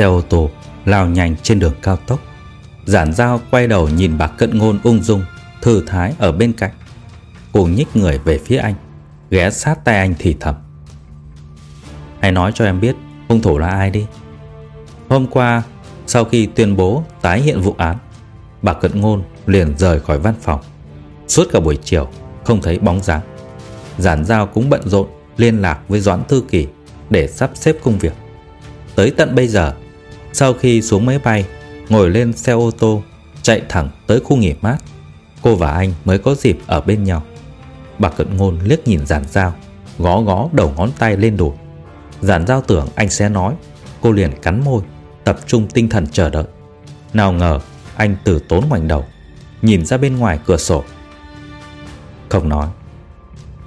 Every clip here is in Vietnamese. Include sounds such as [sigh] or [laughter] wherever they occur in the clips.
Xe ô tô, lao nhanh trên đường cao tốc. Giản dao quay đầu nhìn bà cận ngôn ung dung, Thư thái ở bên cạnh. Cô nhích người về phía anh, Ghé sát tay anh thì thầm. Hãy nói cho em biết, hung thủ là ai đi? Hôm qua, Sau khi tuyên bố tái hiện vụ án, Bà cận ngôn liền rời khỏi văn phòng. Suốt cả buổi chiều, Không thấy bóng dáng. Giản giao cũng bận rộn liên lạc với Doãn Thư Kỳ Để sắp xếp công việc. Tới tận bây giờ sau khi xuống máy bay Ngồi lên xe ô tô Chạy thẳng tới khu nghỉ mát Cô và anh mới có dịp ở bên nhau. Bà cận ngôn liếc nhìn giản dao Gó gó đầu ngón tay lên đùi. Giản dao tưởng anh sẽ nói Cô liền cắn môi Tập trung tinh thần chờ đợi. Nào ngờ anh từ tốn ngoảnh đầu Nhìn ra bên ngoài cửa sổ. Không nói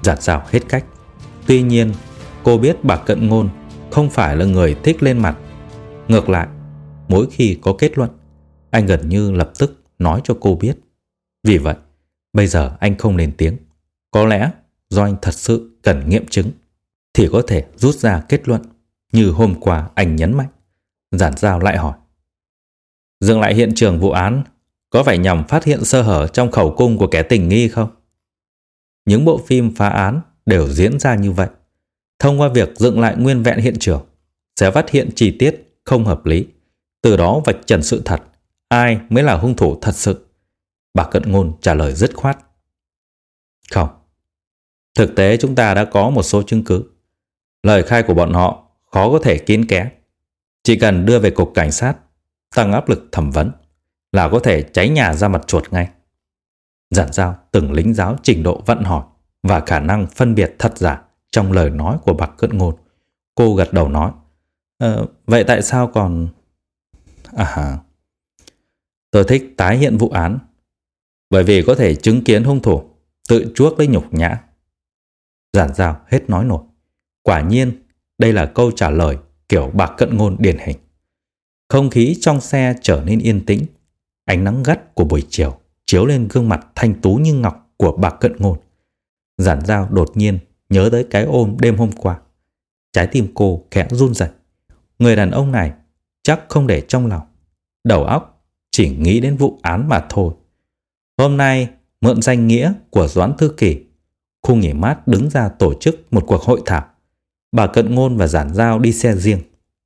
Giản dao hết cách. Tuy nhiên cô biết bà cận ngôn không phải là người thích lên mặt. Ngược lại, mỗi khi có kết luận, anh gần như lập tức nói cho cô biết. Vì vậy, bây giờ anh không lên tiếng. Có lẽ do anh thật sự cần nghiệm chứng, thì có thể rút ra kết luận như hôm qua anh nhấn mạnh. Giản giao lại hỏi. Dừng lại hiện trường vụ án, có phải nhằm phát hiện sơ hở trong khẩu cung của kẻ tình nghi không? Những bộ phim phá án đều diễn ra như vậy. Thông qua việc dựng lại nguyên vẹn hiện trường, sẽ phát hiện chi tiết không hợp lý, từ đó vạch trần sự thật, ai mới là hung thủ thật sự. Bà Cận Ngôn trả lời dứt khoát. Không. Thực tế chúng ta đã có một số chứng cứ. Lời khai của bọn họ khó có thể kín ké. Chỉ cần đưa về cục cảnh sát, tăng áp lực thẩm vấn là có thể cháy nhà ra mặt chuột ngay. Giản giao từng lính giáo trình độ vận hỏi và khả năng phân biệt thật giả trong lời nói của bạc cận ngôn. Cô gật đầu nói. Ờ, vậy tại sao còn... À Tôi thích tái hiện vụ án. Bởi vì có thể chứng kiến hung thủ tự chuốc lấy nhục nhã. Giản giao hết nói nổi. Quả nhiên, đây là câu trả lời kiểu bạc cận ngôn điển hình. Không khí trong xe trở nên yên tĩnh. Ánh nắng gắt của buổi chiều chiếu lên gương mặt thanh tú như ngọc của bạc cận ngôn. Giản giao đột nhiên nhớ tới cái ôm đêm hôm qua. Trái tim cô khẽ run rẩy. Người đàn ông này chắc không để trong lòng. Đầu óc chỉ nghĩ đến vụ án mà thôi. Hôm nay, mượn danh nghĩa của Doãn Thư Kỳ, khu nghỉ mát đứng ra tổ chức một cuộc hội thảo. Bà Cận Ngôn và Giản Giao đi xe riêng,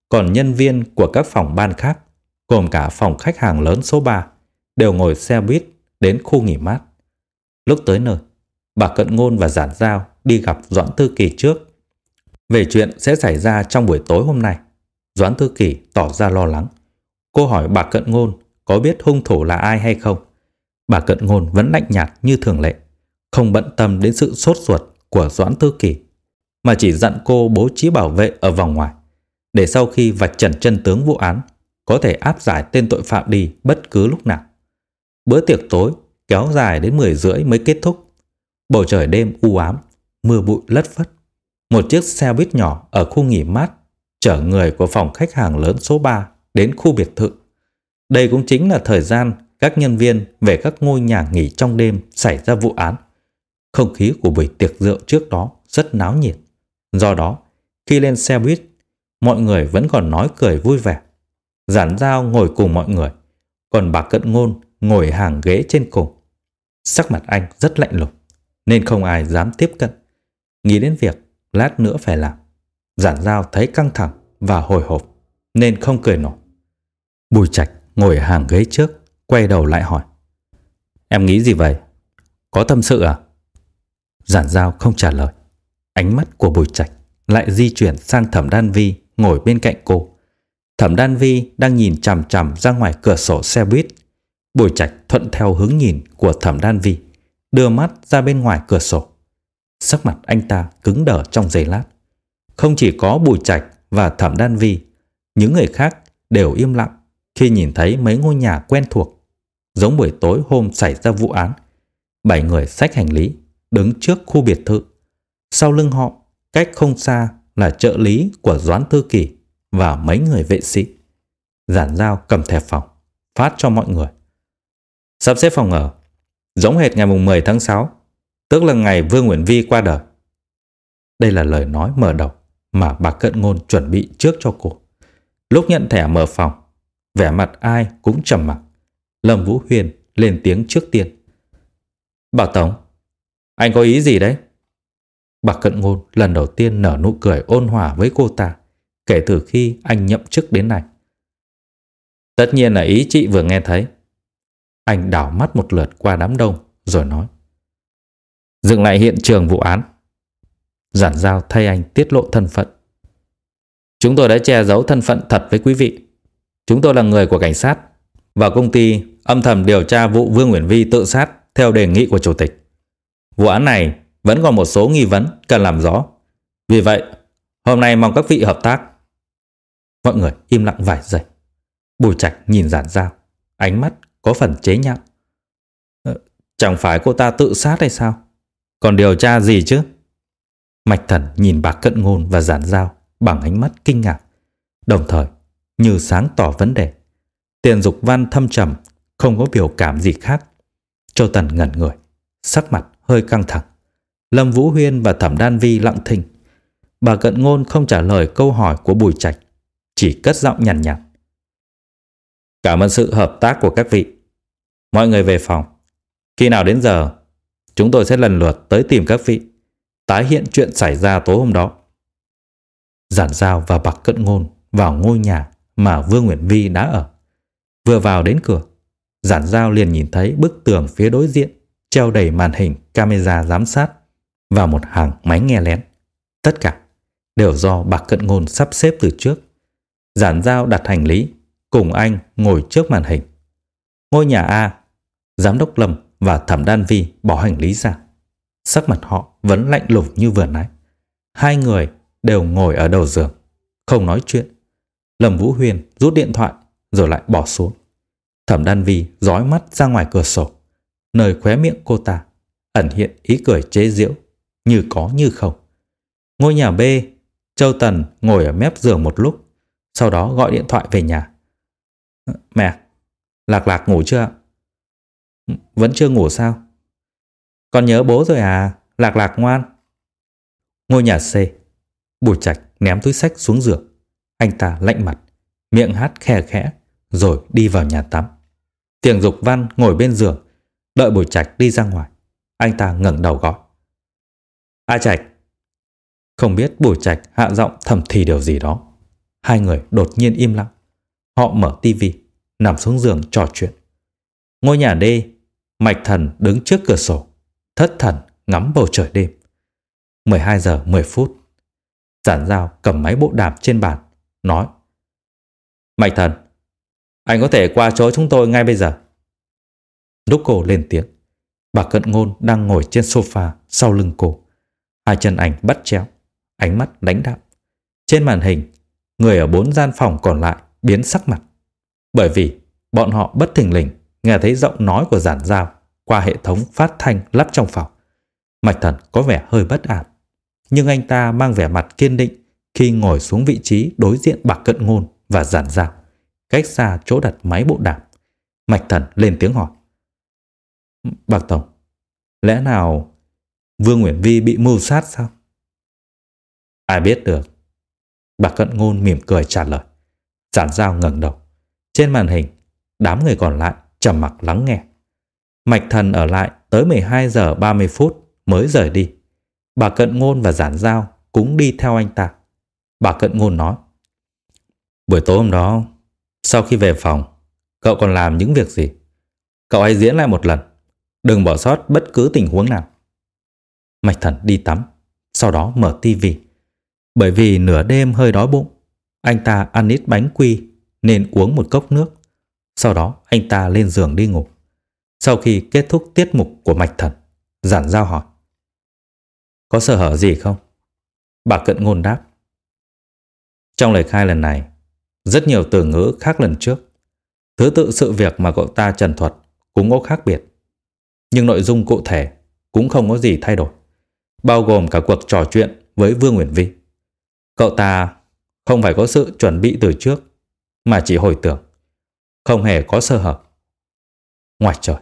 còn nhân viên của các phòng ban khác, gồm cả phòng khách hàng lớn số 3, đều ngồi xe buýt đến khu nghỉ mát. Lúc tới nơi, bà Cận Ngôn và Giản Giao đi gặp Doãn Thư Kỳ trước. Về chuyện sẽ xảy ra trong buổi tối hôm nay, Doãn Thư Kỳ tỏ ra lo lắng. Cô hỏi bà Cận Ngôn có biết hung thủ là ai hay không. Bà Cận Ngôn vẫn lạnh nhạt như thường lệ, không bận tâm đến sự sốt ruột của Doãn Thư Kỳ, mà chỉ dặn cô bố trí bảo vệ ở vòng ngoài, để sau khi vạch trần chân tướng vụ án, có thể áp giải tên tội phạm đi bất cứ lúc nào. Bữa tiệc tối kéo dài đến 10 rưỡi mới kết thúc. Bầu trời đêm u ám, mưa bụi lất phất. Một chiếc xe buýt nhỏ ở khu nghỉ mát chở người của phòng khách hàng lớn số 3 đến khu biệt thự. Đây cũng chính là thời gian các nhân viên về các ngôi nhà nghỉ trong đêm xảy ra vụ án. Không khí của buổi tiệc rượu trước đó rất náo nhiệt. Do đó, khi lên xe buýt, mọi người vẫn còn nói cười vui vẻ. Giản giao ngồi cùng mọi người, còn bà cận ngôn ngồi hàng ghế trên cùng. Sắc mặt anh rất lạnh lùng, nên không ai dám tiếp cận. Nghĩ đến việc lát nữa phải làm. Giản giao thấy căng thẳng và hồi hộp nên không cười nổi. Bùi Trạch ngồi hàng ghế trước, quay đầu lại hỏi. Em nghĩ gì vậy? Có tâm sự à? Giản giao không trả lời. Ánh mắt của Bùi Trạch lại di chuyển sang Thẩm Đan Vi ngồi bên cạnh cô. Thẩm Đan Vi đang nhìn chằm chằm ra ngoài cửa sổ xe buýt. Bùi Trạch thuận theo hướng nhìn của Thẩm Đan Vi, đưa mắt ra bên ngoài cửa sổ. Sắc mặt anh ta cứng đờ trong giây lát. Không chỉ có Bùi Trạch và Thẩm Đan Vi, những người khác đều im lặng khi nhìn thấy mấy ngôi nhà quen thuộc, giống buổi tối hôm xảy ra vụ án. Bảy người xách hành lý, đứng trước khu biệt thự. Sau lưng họ, cách không xa là trợ lý của Doãn Thư Kỳ và mấy người vệ sĩ. Giản giao cầm thẻ phòng, phát cho mọi người. Sắp xếp phòng ở, giống hệt ngày mùng 10 tháng 6, tức là ngày Vương Nguyễn Vi qua đời. Đây là lời nói mở đầu mà bà Cận Ngôn chuẩn bị trước cho cô. Lúc nhận thẻ mở phòng, vẻ mặt ai cũng trầm mặc. Lâm Vũ Huyền lên tiếng trước tiên. Bà Tổng, anh có ý gì đấy? Bà Cận Ngôn lần đầu tiên nở nụ cười ôn hòa với cô ta kể từ khi anh nhậm chức đến nay. Tất nhiên là ý chị vừa nghe thấy. Anh đảo mắt một lượt qua đám đông rồi nói. Dừng lại hiện trường vụ án. Giản giao thay anh tiết lộ thân phận. Chúng tôi đã che giấu thân phận thật với quý vị. Chúng tôi là người của cảnh sát và công ty âm thầm điều tra vụ Vương Nguyễn Vi tự sát theo đề nghị của chủ tịch. Vụ án này vẫn còn một số nghi vấn cần làm rõ. Vì vậy, hôm nay mong các vị hợp tác. Mọi người im lặng vài giây. Bùi Trạch nhìn giản dao, ánh mắt có phần chế nhạo. Ờ, chẳng phải cô ta tự sát hay sao? Còn điều tra gì chứ? Mạch thần nhìn bà cận ngôn và giản dao bằng ánh mắt kinh ngạc. Đồng thời, như sáng tỏ vấn đề. Tiền dục văn thâm trầm, không có biểu cảm gì khác. Châu Tần ngẩn người, sắc mặt hơi căng thẳng. Lâm Vũ Huyên và Thẩm Đan Vi lặng thinh. Bà Cận Ngôn không trả lời câu hỏi của Bùi Trạch, chỉ cất giọng nhàn nhạt, nhạt. Cảm ơn sự hợp tác của các vị. Mọi người về phòng. Khi nào đến giờ, chúng tôi sẽ lần lượt tới tìm các vị, tái hiện chuyện xảy ra tối hôm đó. Giản Giao và Bạc Cận Ngôn vào ngôi nhà mà Vương Nguyễn Vi đã ở. Vừa vào đến cửa, Giản Giao liền nhìn thấy bức tường phía đối diện treo đầy màn hình camera giám sát và một hàng máy nghe lén. Tất cả đều do Bạc Cận Ngôn sắp xếp từ trước. Giản Giao đặt hành lý, cùng anh ngồi trước màn hình. Ngôi nhà A, Giám đốc Lâm và Thẩm Đan Vi bỏ hành lý ra. Sắc mặt họ vẫn lạnh lùng như vừa nãy. Hai người đều ngồi ở đầu giường, không nói chuyện. Lâm Vũ Huyền rút điện thoại rồi lại bỏ xuống. Thẩm Đan Vi dõi mắt ra ngoài cửa sổ, nơi khóe miệng cô ta ẩn hiện ý cười chế giễu, như có như không. Ngôi nhà B, Châu Tần ngồi ở mép giường một lúc, sau đó gọi điện thoại về nhà. Mẹ, Lạc Lạc ngủ chưa Vẫn chưa ngủ sao? Con nhớ bố rồi à, Lạc Lạc ngoan. Ngôi nhà C, Bùi Trạch ném túi sách xuống giường. Anh ta lạnh mặt, miệng hát khe khẽ, rồi đi vào nhà tắm. Tiền Dục Văn ngồi bên giường, đợi Bùi Trạch đi ra ngoài. Anh ta ngẩng đầu gọi. A Trạch. Không biết Bùi Trạch hạ giọng thầm thì điều gì đó. Hai người đột nhiên im lặng. Họ mở tivi, nằm xuống giường trò chuyện. Ngôi nhà d Mạch Thần đứng trước cửa sổ, thất thần ngắm bầu trời đêm. 12 giờ 10 phút. Giản giao cầm máy bộ đàm trên bàn, nói Mạch Thần, anh có thể qua chỗ chúng tôi ngay bây giờ. Lúc cô lên tiếng, bà Cận Ngôn đang ngồi trên sofa sau lưng cô. Hai chân ảnh bắt chéo, ánh mắt đánh đạm. Trên màn hình, người ở bốn gian phòng còn lại biến sắc mặt. Bởi vì bọn họ bất thình lình nghe thấy giọng nói của giản giao qua hệ thống phát thanh lắp trong phòng. Mạch thần có vẻ hơi bất an. Nhưng anh ta mang vẻ mặt kiên định khi ngồi xuống vị trí đối diện bạc cận ngôn và giản giao, cách xa chỗ đặt máy bộ đàm. Mạch thần lên tiếng hỏi. Bạc Tổng, lẽ nào Vương Nguyễn Vi bị mưu sát sao? Ai biết được. Bạc cận ngôn mỉm cười trả lời. Giản dao ngẩng đầu. Trên màn hình, đám người còn lại trầm mặc lắng nghe. Mạch thần ở lại tới 12 giờ 30 phút mới rời đi. Bà Cận Ngôn và Giản Giao cũng đi theo anh ta. Bà cận ngôn nói. Buổi tối hôm đó, sau khi về phòng, cậu còn làm những việc gì? Cậu hãy diễn lại một lần. Đừng bỏ sót bất cứ tình huống nào. Mạch thần đi tắm, sau đó mở tivi. Bởi vì nửa đêm hơi đói bụng, anh ta ăn ít bánh quy nên uống một cốc nước. Sau đó anh ta lên giường đi ngủ. Sau khi kết thúc tiết mục của mạch thần, giản giao hỏi. Có sơ hở gì không? Bà cận ngôn đáp. Trong lời khai lần này, rất nhiều từ ngữ khác lần trước. Thứ tự sự việc mà cậu ta trần thuật cũng có khác biệt. Nhưng nội dung cụ thể cũng không có gì thay đổi. Bao gồm cả cuộc trò chuyện với Vương Nguyễn Vi. Cậu ta không phải có sự chuẩn bị từ trước, mà chỉ hồi tưởng. Không hề có sơ hở. Ngoài trời,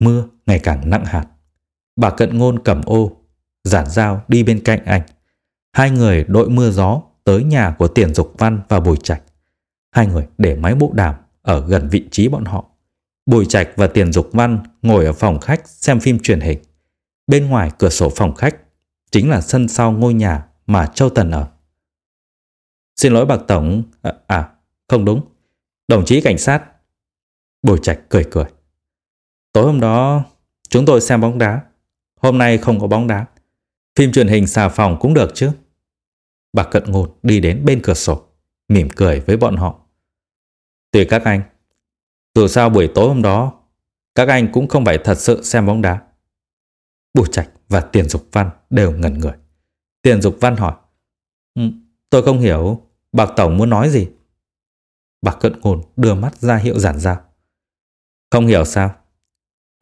mưa ngày càng nặng hạt. Bà cận ngôn cầm ô, giản dao đi bên cạnh anh. Hai người đội mưa gió tới nhà của Tiền Dục Văn và Bùi Trạch. Hai người để máy bộ đàm ở gần vị trí bọn họ. Bùi Trạch và Tiền Dục Văn ngồi ở phòng khách xem phim truyền hình. Bên ngoài cửa sổ phòng khách chính là sân sau ngôi nhà mà Châu Tần ở. Xin lỗi bạc tổng, à, à không đúng, đồng chí cảnh sát. Bùi Trạch cười cười. Tối hôm đó chúng tôi xem bóng đá, hôm nay không có bóng đá. Phim truyền hình xà phòng cũng được chứ. Bà Cận ngột đi đến bên cửa sổ, mỉm cười với bọn họ. Tùy các anh, dù sao buổi tối hôm đó, các anh cũng không phải thật sự xem bóng đá. Bùi Trạch và Tiền Dục Văn đều ngẩn người. Tiền Dục Văn hỏi, ừ, tôi không hiểu Bạc Tổng muốn nói gì? Bạc Cận Ngôn đưa mắt ra hiệu giản ra. Không hiểu sao?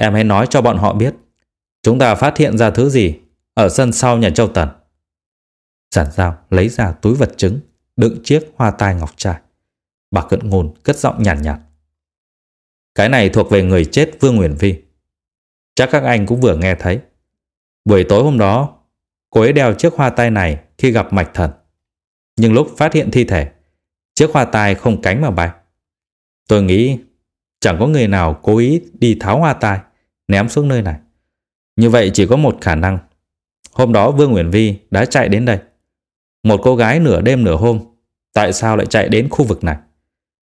Em hãy nói cho bọn họ biết. Chúng ta phát hiện ra thứ gì ở sân sau nhà Châu Tần. Giản giao lấy ra túi vật chứng, đựng chiếc hoa tai ngọc trai. Bà Cận Ngôn cất giọng nhàn nhạt, nhạt. Cái này thuộc về người chết Vương Nguyễn Vi. Chắc các anh cũng vừa nghe thấy. Buổi tối hôm đó, cô ấy đeo chiếc hoa tai này khi gặp mạch thần. Nhưng lúc phát hiện thi thể, chiếc hoa tai không cánh mà bay. Tôi nghĩ chẳng có người nào cố ý đi tháo hoa tai, ném xuống nơi này. Như vậy chỉ có một khả năng. Hôm đó Vương Nguyễn Vi đã chạy đến đây. Một cô gái nửa đêm nửa hôm, tại sao lại chạy đến khu vực này?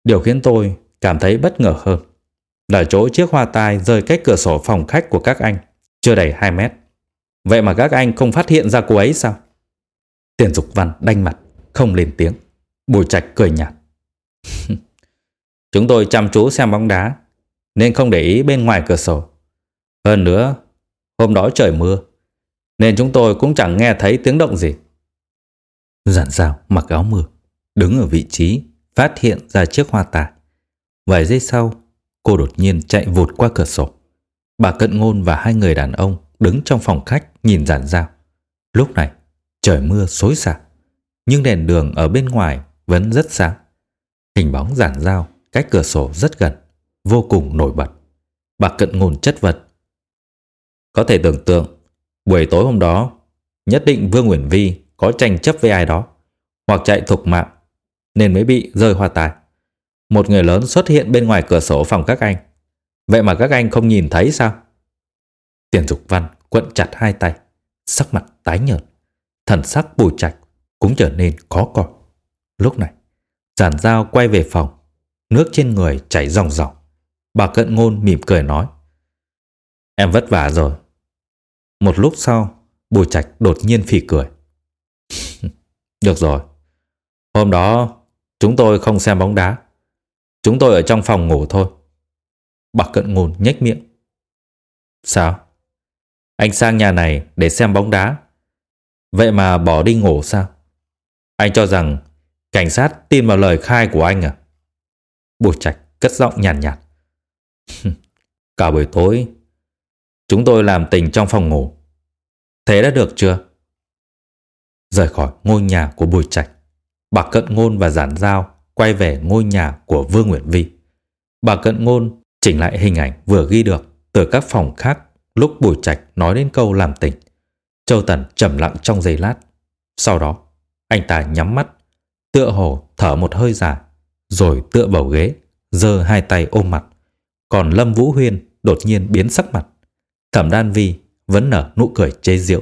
Điều khiến tôi cảm thấy bất ngờ hơn là chỗ chiếc hoa tai rơi cách cửa sổ phòng khách của các anh, chưa đầy 2 mét. Vậy mà các anh không phát hiện ra cô ấy sao? Tiền Dục Văn đanh mặt, không lên tiếng. Bùi Trạch cười nhạt. [laughs] Chúng tôi chăm chú xem bóng đá, nên không để ý bên ngoài cửa sổ. Hơn nữa, hôm đó trời mưa, nên chúng tôi cũng chẳng nghe thấy tiếng động gì. Giản dao mặc áo mưa, đứng ở vị trí, phát hiện ra chiếc hoa tải. Vài giây sau, cô đột nhiên chạy vụt qua cửa sổ. Bà Cận Ngôn và hai người đàn ông đứng trong phòng khách nhìn giản dao. Lúc này, trời mưa xối xả, nhưng đèn đường ở bên ngoài vẫn rất sáng. Hình bóng giản dao cách cửa sổ rất gần, vô cùng nổi bật. Bà Cận Ngôn chất vật. Có thể tưởng tượng, buổi tối hôm đó, nhất định Vương uyển Vi có tranh chấp với ai đó, hoặc chạy thục mạng, nên mới bị rơi hoa tài. Một người lớn xuất hiện bên ngoài cửa sổ phòng các anh. Vậy mà các anh không nhìn thấy sao? Tiền Dục Văn quận chặt hai tay, sắc mặt tái nhợt, thần sắc bùi trạch cũng trở nên khó coi. Lúc này, giản dao quay về phòng, nước trên người chảy ròng ròng. Bà cận ngôn mỉm cười nói, Em vất vả rồi. Một lúc sau, bùi trạch đột nhiên phì cười. [laughs] Được rồi. Hôm đó, chúng tôi không xem bóng đá. Chúng tôi ở trong phòng ngủ thôi. Bà cận ngôn nhếch miệng. Sao? Anh sang nhà này để xem bóng đá. Vậy mà bỏ đi ngủ sao? Anh cho rằng cảnh sát tin vào lời khai của anh à? Bùi Trạch cất giọng nhàn nhạt, nhạt. [laughs] Cả buổi tối, chúng tôi làm tình trong phòng ngủ. Thế đã được chưa? Rời khỏi ngôi nhà của Bùi Trạch, bà Cận Ngôn và Giản Giao quay về ngôi nhà của Vương Nguyễn Vi. Bà Cận Ngôn chỉnh lại hình ảnh vừa ghi được từ các phòng khác lúc Bùi Trạch nói đến câu làm tình. Châu Tần trầm lặng trong giây lát. Sau đó, anh ta nhắm mắt, tựa hồ thở một hơi dài, rồi tựa vào ghế, giơ hai tay ôm mặt. Còn Lâm Vũ Huyên đột nhiên biến sắc mặt. Thẩm Đan Vi vẫn nở nụ cười chế giễu.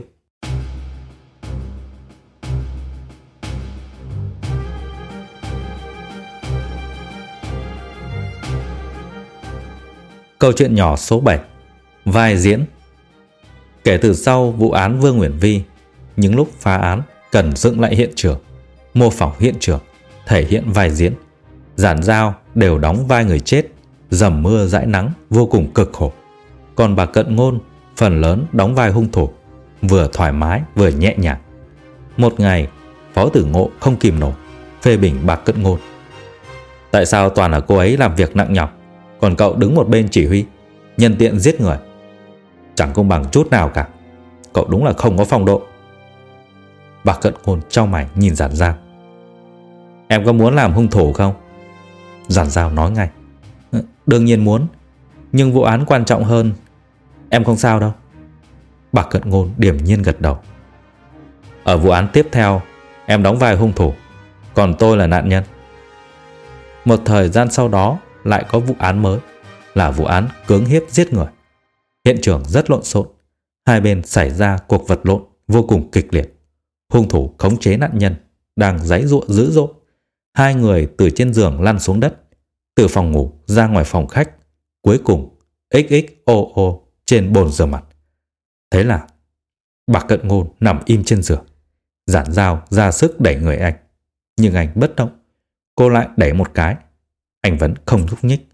Câu chuyện nhỏ số 7 Vai diễn Kể từ sau vụ án Vương Nguyễn Vi, Những lúc phá án cần dựng lại hiện trường, Mô phỏng hiện trường, Thể hiện vai diễn, Giản dao đều đóng vai người chết, Dầm mưa dãi nắng vô cùng cực khổ còn bà Cận Ngôn, Phần lớn đóng vai hung thủ, Vừa thoải mái, vừa nhẹ nhàng. Một ngày, Phó tử ngộ không kìm nổi, Phê bình bà Cận Ngôn. Tại sao toàn là cô ấy làm việc nặng nhọc, Còn cậu đứng một bên chỉ huy, Nhân tiện giết người? Chẳng công bằng chút nào cả, Cậu đúng là không có phong độ. Bà cận ngôn trao mày nhìn giản giao. Em có muốn làm hung thủ không? Giản giao nói ngay. Đương nhiên muốn, Nhưng vụ án quan trọng hơn Em không sao đâu. Bà cận ngôn điểm nhiên gật đầu. Ở vụ án tiếp theo, Em đóng vai hung thủ, Còn tôi là nạn nhân. Một thời gian sau đó Lại có vụ án mới, Là vụ án cưỡng hiếp giết người. Hiện trường rất lộn xộn, Hai bên xảy ra cuộc vật lộn vô cùng kịch liệt. Hung thủ khống chế nạn nhân, Đang giãy giụa dữ dội. Hai người từ trên giường lăn xuống đất, Từ phòng ngủ ra ngoài phòng khách, Cuối cùng XXOO trên bồn rửa mặt. Thế là bà cận ngôn nằm im trên giường, Giản dao ra sức đẩy người anh. Nhưng anh bất động, Cô lại đẩy một cái. Anh vẫn không nhúc nhích.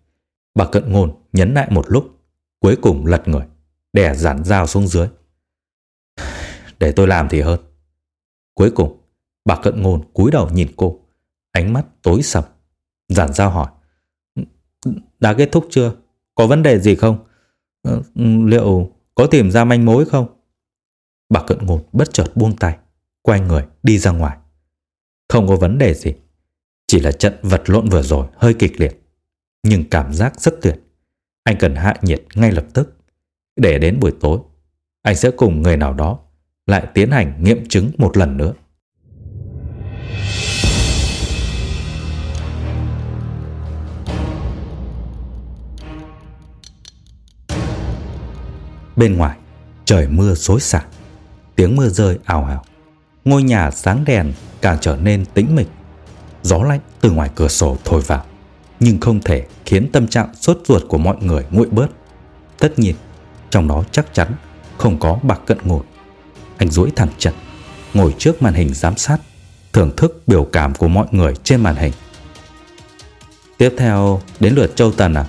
Bà cận ngôn nhấn lại một lúc, Cuối cùng lật người, Đè giản dao xuống dưới. [sighs] Để tôi làm thì hơn. Cuối cùng, Bà cận ngôn cúi đầu nhìn cô. Ánh mắt tối sầm. Giản dao hỏi, Đã kết thúc chưa? Có vấn đề gì không? Ờ, liệu có tìm ra manh mối không? Bà cận ngột bất chợt buông tay, Quay người đi ra ngoài. Không có vấn đề gì, Chỉ là trận vật lộn vừa rồi hơi kịch liệt, Nhưng cảm giác rất tuyệt. Anh cần hạ nhiệt ngay lập tức, Để đến buổi tối, Anh sẽ cùng người nào đó Lại tiến hành nghiệm chứng một lần nữa. Bên ngoài, trời mưa xối xả, tiếng mưa rơi ảo ảo. Ngôi nhà sáng đèn càng trở nên tĩnh mịch. Gió lạnh từ ngoài cửa sổ thổi vào, nhưng không thể khiến tâm trạng sốt ruột của mọi người nguội bớt. Tất nhiên, trong đó chắc chắn không có bạc cận ngột. Anh duỗi thẳng chân, ngồi trước màn hình giám sát, thưởng thức biểu cảm của mọi người trên màn hình. Tiếp theo đến lượt Châu Tần à?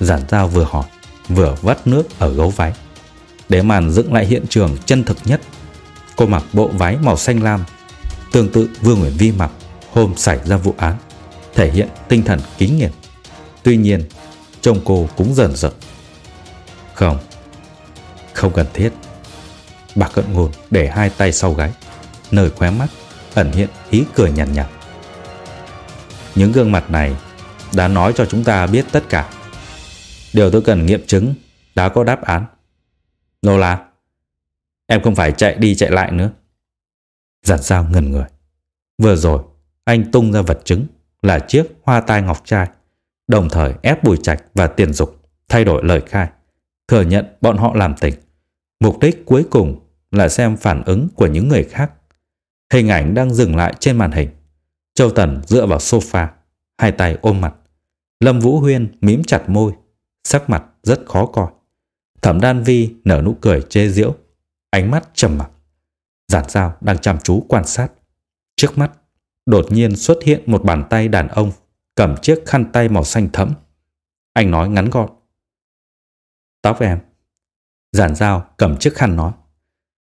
Giản Giao vừa hỏi vừa vắt nước ở gấu váy. Để màn dựng lại hiện trường chân thực nhất, cô mặc bộ váy màu xanh lam, tương tự Vương Nguyễn Vi mặc hôm xảy ra vụ án, thể hiện tinh thần kính nghiệp. Tuy nhiên, trông cô cũng dần dần. Không, không cần thiết. Bà cận ngôn để hai tay sau gáy, nơi khóe mắt ẩn hiện ý cười nhàn nhạt, nhạt. Những gương mặt này đã nói cho chúng ta biết tất cả. Điều tôi cần nghiệm chứng đã có đáp án. Nô La, em không phải chạy đi chạy lại nữa. Giản sao ngần người. Vừa rồi, anh tung ra vật chứng là chiếc hoa tai ngọc trai, đồng thời ép Bùi Trạch và Tiền Dục thay đổi lời khai, thừa nhận bọn họ làm tình. Mục đích cuối cùng là xem phản ứng của những người khác. Hình ảnh đang dừng lại trên màn hình. Châu Tần dựa vào sofa, hai tay ôm mặt. Lâm Vũ Huyên mím chặt môi, sắc mặt rất khó coi. Thẩm Đan Vi nở nụ cười chê giễu, ánh mắt trầm mặc. Giản Giao đang chăm chú quan sát. Trước mắt, đột nhiên xuất hiện một bàn tay đàn ông cầm chiếc khăn tay màu xanh thẫm. Anh nói ngắn gọn. Tóc em. Giản Giao cầm chiếc khăn nói.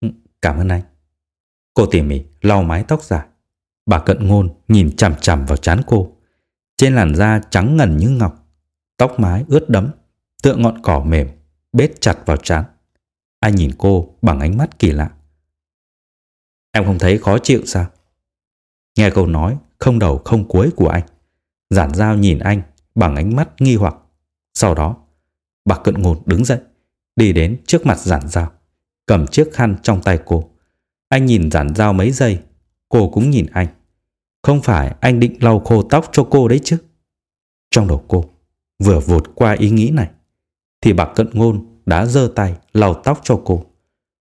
Ừ, cảm ơn anh. Cô tỉ mỉ lau mái tóc dài. Bà cận ngôn nhìn chằm chằm vào trán cô. Trên làn da trắng ngần như ngọc. Tóc mái ướt đẫm, tựa ngọn cỏ mềm, bết chặt vào trán. Anh nhìn cô bằng ánh mắt kỳ lạ. Em không thấy khó chịu sao? Nghe câu nói không đầu không cuối của anh. Giản dao nhìn anh bằng ánh mắt nghi hoặc. Sau đó, bà cận ngột đứng dậy, đi đến trước mặt giản dao, cầm chiếc khăn trong tay cô. Anh nhìn giản dao mấy giây, cô cũng nhìn anh. Không phải anh định lau khô tóc cho cô đấy chứ? Trong đầu cô, vừa vụt qua ý nghĩ này, thì bà cận ngôn đã giơ tay lau tóc cho cô.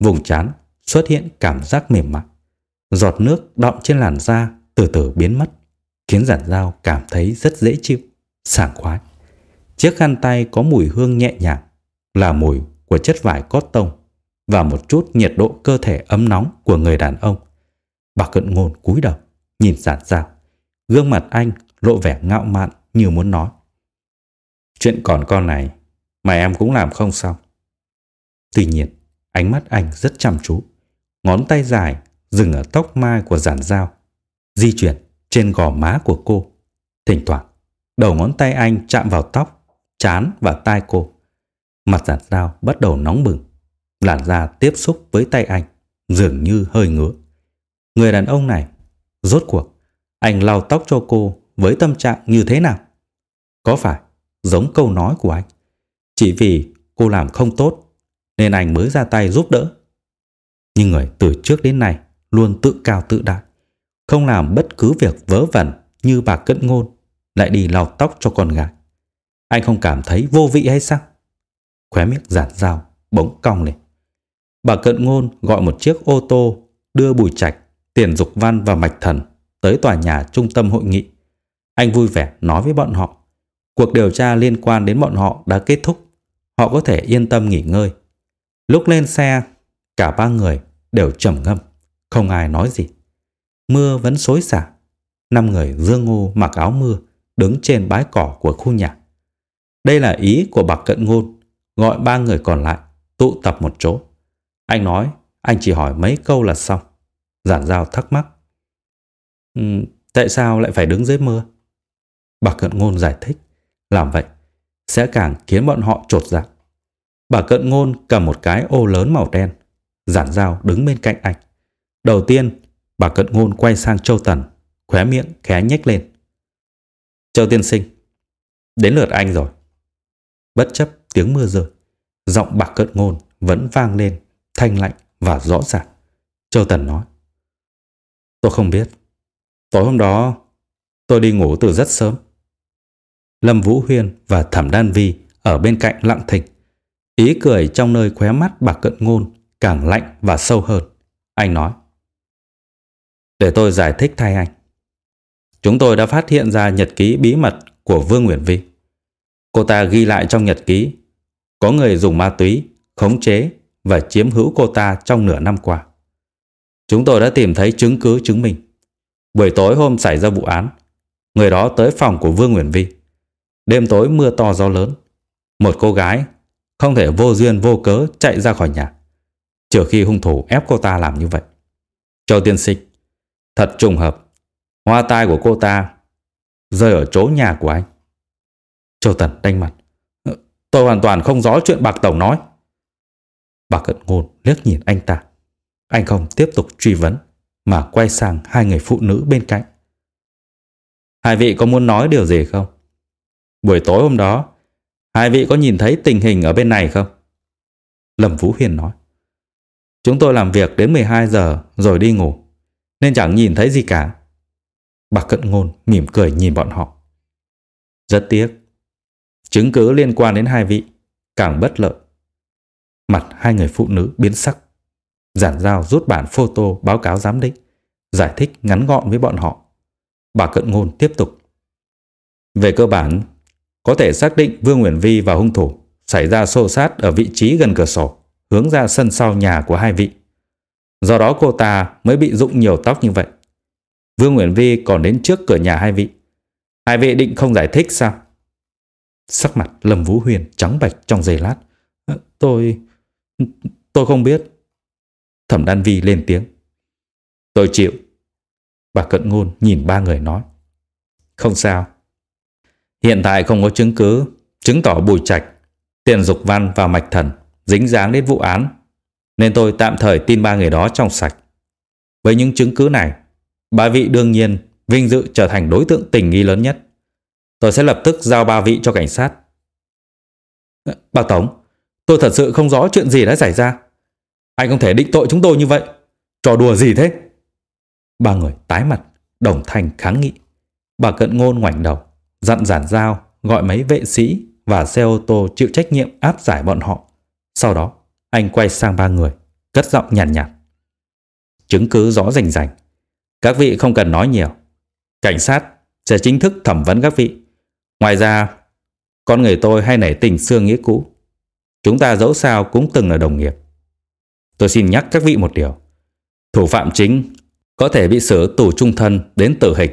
Vùng trán xuất hiện cảm giác mềm mại. Giọt nước đọng trên làn da từ từ biến mất, khiến giản dao cảm thấy rất dễ chịu, sảng khoái. Chiếc khăn tay có mùi hương nhẹ nhàng, là mùi của chất vải cốt tông và một chút nhiệt độ cơ thể ấm nóng của người đàn ông. Bà cận ngôn cúi đầu, nhìn giản dao. Gương mặt anh lộ vẻ ngạo mạn như muốn nói. Chuyện còn con này mà em cũng làm không xong. Tuy nhiên, ánh mắt anh rất chăm chú. Ngón tay dài dừng ở tóc mai của giản dao, di chuyển trên gò má của cô. Thỉnh thoảng, đầu ngón tay anh chạm vào tóc, chán và tai cô. Mặt giản dao bắt đầu nóng bừng. Làn da tiếp xúc với tay anh, dường như hơi ngứa. Người đàn ông này, rốt cuộc, anh lau tóc cho cô với tâm trạng như thế nào? Có phải giống câu nói của anh? Chỉ vì cô làm không tốt nên anh mới ra tay giúp đỡ. Nhưng người từ trước đến nay luôn tự cao tự đại, không làm bất cứ việc vớ vẩn như bà cận ngôn lại đi lau tóc cho con gái. Anh không cảm thấy vô vị hay sao? Khóe miệng giản dao, bỗng cong lên. Bà cận ngôn gọi một chiếc ô tô đưa Bùi Trạch, Tiền Dục Văn và Mạch Thần tới tòa nhà trung tâm hội nghị. Anh vui vẻ nói với bọn họ, cuộc điều tra liên quan đến bọn họ đã kết thúc. Họ có thể yên tâm nghỉ ngơi. Lúc lên xe, cả ba người đều trầm ngâm, không ai nói gì. Mưa vẫn xối xả. Năm người dương ngô mặc áo mưa đứng trên bãi cỏ của khu nhà. Đây là ý của bạc cận ngôn, gọi ba người còn lại tụ tập một chỗ. Anh nói, anh chỉ hỏi mấy câu là xong. Giản giao thắc mắc. Ừ, tại sao lại phải đứng dưới mưa? Bạc Cận Ngôn giải thích. Làm vậy sẽ càng khiến bọn họ trột dạ. Bà Cận Ngôn cầm một cái ô lớn màu đen. Giản dao đứng bên cạnh anh. Đầu tiên, bà Cận Ngôn quay sang Châu Tần, khóe miệng khẽ nhếch lên. Châu Tiên Sinh, đến lượt anh rồi. Bất chấp tiếng mưa rơi, giọng bà Cận Ngôn vẫn vang lên, thanh lạnh và rõ ràng. Châu Tần nói. Tôi không biết. Tối hôm đó, tôi đi ngủ từ rất sớm. Lâm Vũ Huyên và Thẩm Đan Vi ở bên cạnh lặng thinh. Ý cười trong nơi khóe mắt bà cận ngôn càng lạnh và sâu hơn. Anh nói. Để tôi giải thích thay anh. Chúng tôi đã phát hiện ra nhật ký bí mật của Vương Nguyễn Vi. Cô ta ghi lại trong nhật ký có người dùng ma túy, khống chế và chiếm hữu cô ta trong nửa năm qua. Chúng tôi đã tìm thấy chứng cứ chứng minh. Buổi tối hôm xảy ra vụ án, người đó tới phòng của Vương Nguyễn Vi. Đêm tối mưa to gió lớn. Một cô gái không thể vô duyên vô cớ chạy ra khỏi nhà. Trừ khi hung thủ ép cô ta làm như vậy. Châu tiên sinh, thật trùng hợp. Hoa tai của cô ta rơi ở chỗ nhà của anh. Châu Tần đanh mặt. Ờ, tôi hoàn toàn không rõ chuyện bạc tổng nói. Bà cận ngôn liếc nhìn anh ta. Anh không tiếp tục truy vấn mà quay sang hai người phụ nữ bên cạnh. Hai vị có muốn nói điều gì không? Buổi tối hôm đó, hai vị có nhìn thấy tình hình ở bên này không? Lâm Vũ Huyền nói. Chúng tôi làm việc đến 12 giờ rồi đi ngủ, nên chẳng nhìn thấy gì cả. Bà Cận Ngôn mỉm cười nhìn bọn họ. Rất tiếc, chứng cứ liên quan đến hai vị càng bất lợi. Mặt hai người phụ nữ biến sắc. Giản giao rút bản photo báo cáo giám định, giải thích ngắn gọn với bọn họ. Bà Cận Ngôn tiếp tục. Về cơ bản, có thể xác định Vương Nguyễn Vi và hung thủ xảy ra xô sát ở vị trí gần cửa sổ, hướng ra sân sau nhà của hai vị. Do đó cô ta mới bị rụng nhiều tóc như vậy. Vương Nguyễn Vi còn đến trước cửa nhà hai vị. Hai vị định không giải thích sao? Sắc mặt Lâm Vũ Huyền trắng bạch trong giây lát. Ờ, tôi... tôi không biết. Thẩm Đan Vi lên tiếng. Tôi chịu. Bà Cận Ngôn nhìn ba người nói. Không sao. Hiện tại không có chứng cứ chứng tỏ Bùi Trạch, Tiền Dục Văn và Mạch Thần dính dáng đến vụ án, nên tôi tạm thời tin ba người đó trong sạch. Với những chứng cứ này, ba vị đương nhiên vinh dự trở thành đối tượng tình nghi lớn nhất. Tôi sẽ lập tức giao ba vị cho cảnh sát. Ờ, Bà Tổng, tôi thật sự không rõ chuyện gì đã xảy ra. Anh không thể định tội chúng tôi như vậy. Trò đùa gì thế? Ba người tái mặt, đồng thanh kháng nghị. Bà cận ngôn ngoảnh đầu, dặn giản giao, gọi mấy vệ sĩ và xe ô tô chịu trách nhiệm áp giải bọn họ. Sau đó, anh quay sang ba người, cất giọng nhàn nhạt, nhạt. Chứng cứ rõ rành rành. Các vị không cần nói nhiều. Cảnh sát sẽ chính thức thẩm vấn các vị. Ngoài ra, Con người tôi hay nảy tình xưa nghĩa cũ. Chúng ta dẫu sao cũng từng là đồng nghiệp. Tôi xin nhắc các vị một điều. Thủ phạm chính có thể bị xử tù trung thân đến tử hình.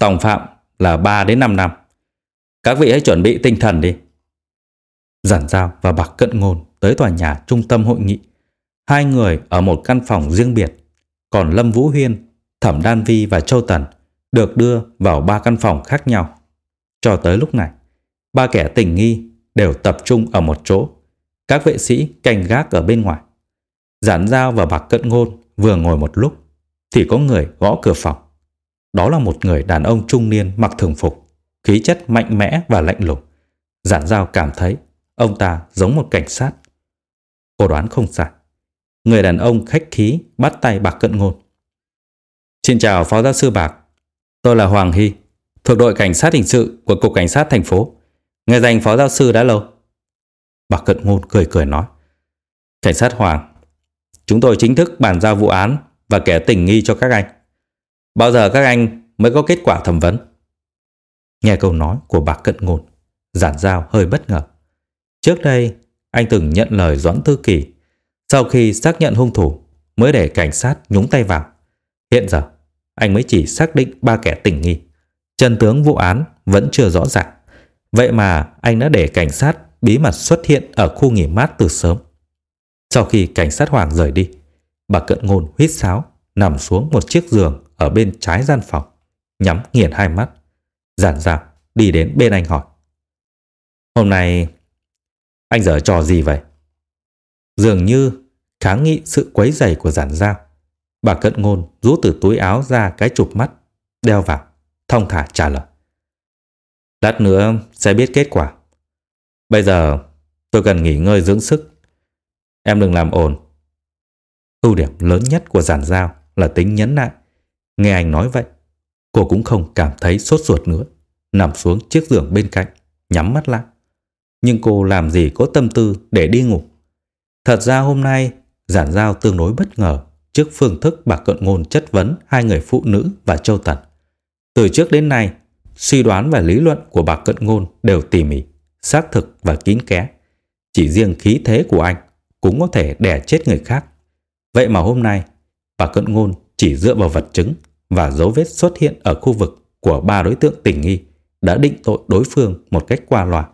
Tòng phạm là 3 đến 5 năm. Các vị hãy chuẩn bị tinh thần đi. Giản Giao và Bạc Cận Ngôn tới tòa nhà trung tâm hội nghị. Hai người ở một căn phòng riêng biệt. Còn Lâm Vũ Huyên, Thẩm Đan Vi và Châu Tần được đưa vào ba căn phòng khác nhau. Cho tới lúc này, ba kẻ tình nghi đều tập trung ở một chỗ. Các vệ sĩ canh gác ở bên ngoài. Giản Giao và Bạc Cận Ngôn vừa ngồi một lúc thì có người gõ cửa phòng. Đó là một người đàn ông trung niên mặc thường phục, khí chất mạnh mẽ và lạnh lùng. Giản Giao cảm thấy ông ta giống một cảnh sát. Cô đoán không sai. Người đàn ông khách khí bắt tay Bạc Cận Ngôn. Xin chào Phó Giáo sư Bạc. Tôi là Hoàng Hy, thuộc đội cảnh sát hình sự của Cục Cảnh sát thành phố. Nghe danh Phó Giáo sư đã lâu. Bạc Cận Ngôn cười cười nói. Cảnh sát Hoàng, chúng tôi chính thức bàn giao vụ án và kẻ tình nghi cho các anh. Bao giờ các anh mới có kết quả thẩm vấn? Nghe câu nói của bà Cận Ngôn, giản giao hơi bất ngờ. Trước đây, anh từng nhận lời Doãn Thư Kỳ. Sau khi xác nhận hung thủ, mới để cảnh sát nhúng tay vào. Hiện giờ, anh mới chỉ xác định ba kẻ tình nghi. Chân tướng vụ án vẫn chưa rõ ràng. Vậy mà anh đã để cảnh sát bí mật xuất hiện ở khu nghỉ mát từ sớm. Sau khi cảnh sát Hoàng rời đi, bà cận ngôn huýt sáo nằm xuống một chiếc giường ở bên trái gian phòng, nhắm nghiền hai mắt. Giản dạo đi đến bên anh hỏi. Hôm nay anh dở trò gì vậy? Dường như kháng nghị sự quấy dày của giản giao. Bà cận ngôn rút từ túi áo ra cái chụp mắt, đeo vào, thông thả trả lời. Lát nữa sẽ biết kết quả. Bây giờ tôi cần nghỉ ngơi dưỡng sức. Em đừng làm ồn. Ưu điểm lớn nhất của giản giao là tính nhấn nại. Nghe anh nói vậy, cô cũng không cảm thấy sốt ruột nữa. Nằm xuống chiếc giường bên cạnh, nhắm mắt lại. Nhưng cô làm gì có tâm tư để đi ngủ. Thật ra hôm nay, giản giao tương đối bất ngờ trước phương thức bà cận ngôn chất vấn hai người phụ nữ và Châu Tần. Từ trước đến nay, suy đoán và lý luận của bà cận ngôn đều tỉ mỉ, xác thực và kín kẽ. Chỉ riêng khí thế của anh cũng có thể đẻ chết người khác. Vậy mà hôm nay, bà cận ngôn chỉ dựa vào vật chứng và dấu vết xuất hiện ở khu vực của ba đối tượng tình nghi đã định tội đối phương một cách qua loa.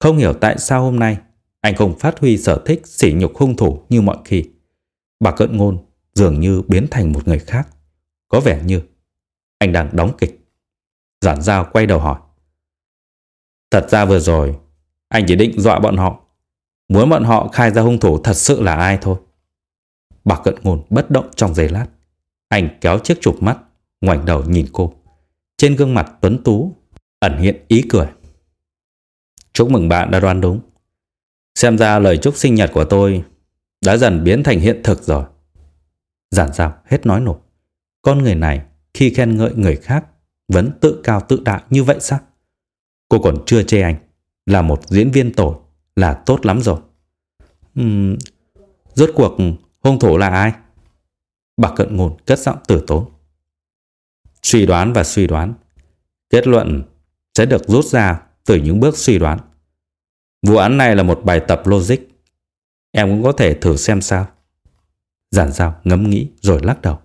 Không hiểu tại sao hôm nay anh không phát huy sở thích sỉ nhục hung thủ như mọi khi. Bà cận ngôn dường như biến thành một người khác. Có vẻ như anh đang đóng kịch. Giản Giao quay đầu hỏi. Thật ra vừa rồi, anh chỉ định dọa bọn họ. Muốn bọn họ khai ra hung thủ thật sự là ai thôi. Bà cận ngôn bất động trong giây lát. Anh kéo chiếc chụp mắt, ngoảnh đầu nhìn cô. Trên gương mặt tuấn tú, ẩn hiện ý cười. Chúc mừng bạn đã đoán đúng. Xem ra lời chúc sinh nhật của tôi đã dần biến thành hiện thực rồi. Giản giao hết nói nổi. Con người này khi khen ngợi người khác vẫn tự cao tự đại như vậy sao? Cô còn chưa chê anh là một diễn viên tội là tốt lắm rồi. Uhm, rốt cuộc hung thủ là ai? Bà cận ngôn cất giọng tử tốn. Suy đoán và suy đoán. Kết luận sẽ được rút ra từ những bước suy đoán. Vụ án này là một bài tập logic. Em cũng có thể thử xem sao. Giản giao ngẫm nghĩ rồi lắc đầu.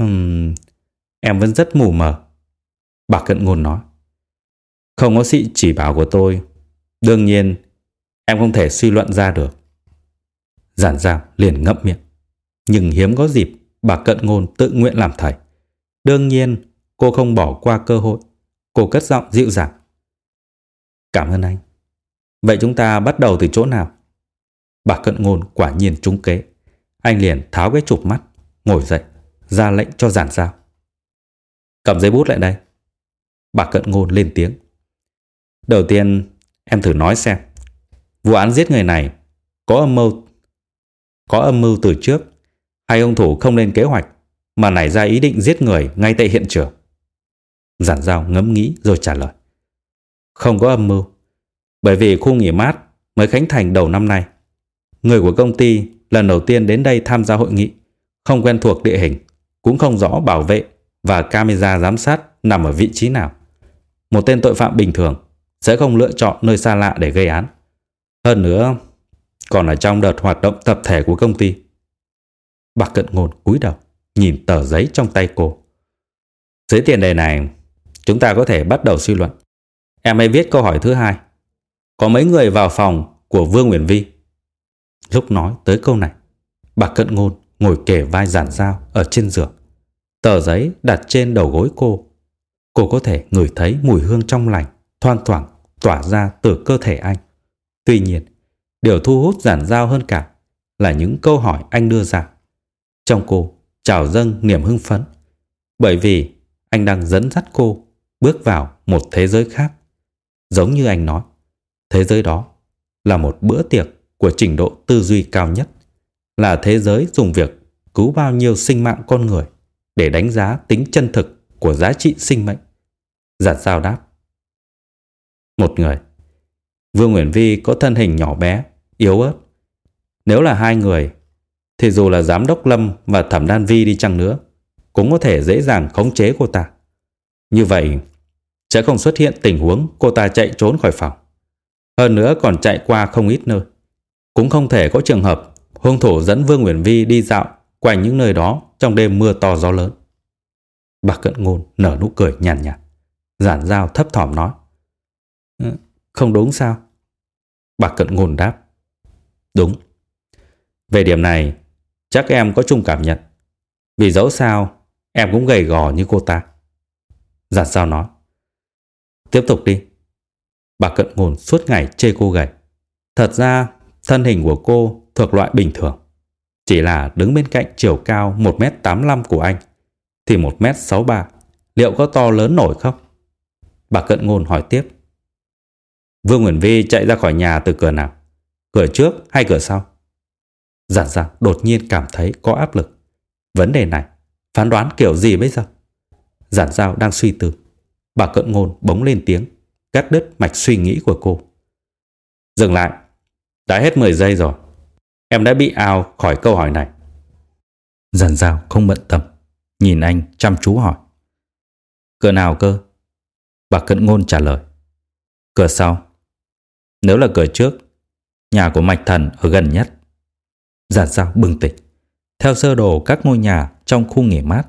Uhm, em vẫn rất mù mờ. Bà cận ngôn nói. Không có sự chỉ bảo của tôi. Đương nhiên, em không thể suy luận ra được. Giản giao liền ngậm miệng. Nhưng hiếm có dịp bà cận ngôn tự nguyện làm thầy. Đương nhiên, cô không bỏ qua cơ hội. Cô cất giọng dịu dàng. Cảm ơn anh. Vậy chúng ta bắt đầu từ chỗ nào? Bà cận ngôn quả nhiên trúng kế. Anh liền tháo cái chụp mắt, ngồi dậy, ra lệnh cho giản giao. Cầm giấy bút lại đây. Bà cận ngôn lên tiếng. Đầu tiên, em thử nói xem. Vụ án giết người này có âm mưu có âm mưu từ trước hay ông thủ không lên kế hoạch mà nảy ra ý định giết người ngay tại hiện trường? Giản giao ngẫm nghĩ rồi trả lời. Không có âm mưu. Bởi vì khu nghỉ mát mới khánh thành đầu năm nay. Người của công ty lần đầu tiên đến đây tham gia hội nghị, không quen thuộc địa hình, cũng không rõ bảo vệ và camera giám sát nằm ở vị trí nào. Một tên tội phạm bình thường sẽ không lựa chọn nơi xa lạ để gây án. Hơn nữa, còn ở trong đợt hoạt động tập thể của công ty. Bạc cận ngôn cúi đầu, nhìn tờ giấy trong tay cô. Dưới tiền đề này, chúng ta có thể bắt đầu suy luận. Em hãy viết câu hỏi thứ hai. Có mấy người vào phòng của Vương Nguyễn Vi? Lúc nói tới câu này, bà cận ngôn ngồi kề vai giản dao ở trên giường. Tờ giấy đặt trên đầu gối cô. Cô có thể ngửi thấy mùi hương trong lành, thoang thoảng tỏa ra từ cơ thể anh. Tuy nhiên, điều thu hút giản dao hơn cả là những câu hỏi anh đưa ra. Trong cô trào dâng niềm hưng phấn, bởi vì anh đang dẫn dắt cô bước vào một thế giới khác. Giống như anh nói, thế giới đó là một bữa tiệc của trình độ tư duy cao nhất, là thế giới dùng việc cứu bao nhiêu sinh mạng con người để đánh giá tính chân thực của giá trị sinh mệnh. Giản sao đáp. Một người. Vương Nguyễn Vi có thân hình nhỏ bé, yếu ớt. Nếu là hai người, thì dù là giám đốc Lâm và thẩm đan Vi đi chăng nữa, cũng có thể dễ dàng khống chế cô ta. Như vậy, sẽ không xuất hiện tình huống cô ta chạy trốn khỏi phòng. Hơn nữa còn chạy qua không ít nơi. Cũng không thể có trường hợp hung thủ dẫn Vương Nguyễn Vi đi dạo quanh những nơi đó trong đêm mưa to gió lớn. Bà Cận Ngôn nở nụ cười nhàn nhạt, nhạt. Giản dao thấp thỏm nói. Ờ, không đúng sao? Bà Cận Ngôn đáp. Đúng. Về điểm này, chắc em có chung cảm nhận. Vì dẫu sao, em cũng gầy gò như cô ta. Giản sao nói. Tiếp tục đi. Bà Cận Ngôn suốt ngày chê cô gầy. Thật ra, thân hình của cô thuộc loại bình thường. Chỉ là đứng bên cạnh chiều cao 1m85 của anh thì 1m63 liệu có to lớn nổi không? Bà Cận Ngôn hỏi tiếp. Vương Nguyễn Vi chạy ra khỏi nhà từ cửa nào? Cửa trước hay cửa sau? Giản giản đột nhiên cảm thấy có áp lực. Vấn đề này, phán đoán kiểu gì bây giờ? Giản giao đang suy tư. Bà Cận Ngôn bỗng lên tiếng, cắt đứt mạch suy nghĩ của cô. Dừng lại, đã hết 10 giây rồi. Em đã bị ao khỏi câu hỏi này. Giản giao không bận tâm, nhìn anh chăm chú hỏi. Cửa nào cơ? Bà Cận Ngôn trả lời. Cửa sau. Nếu là cửa trước, nhà của Mạch Thần ở gần nhất. Giản giao bừng tỉnh. Theo sơ đồ các ngôi nhà trong khu nghỉ mát,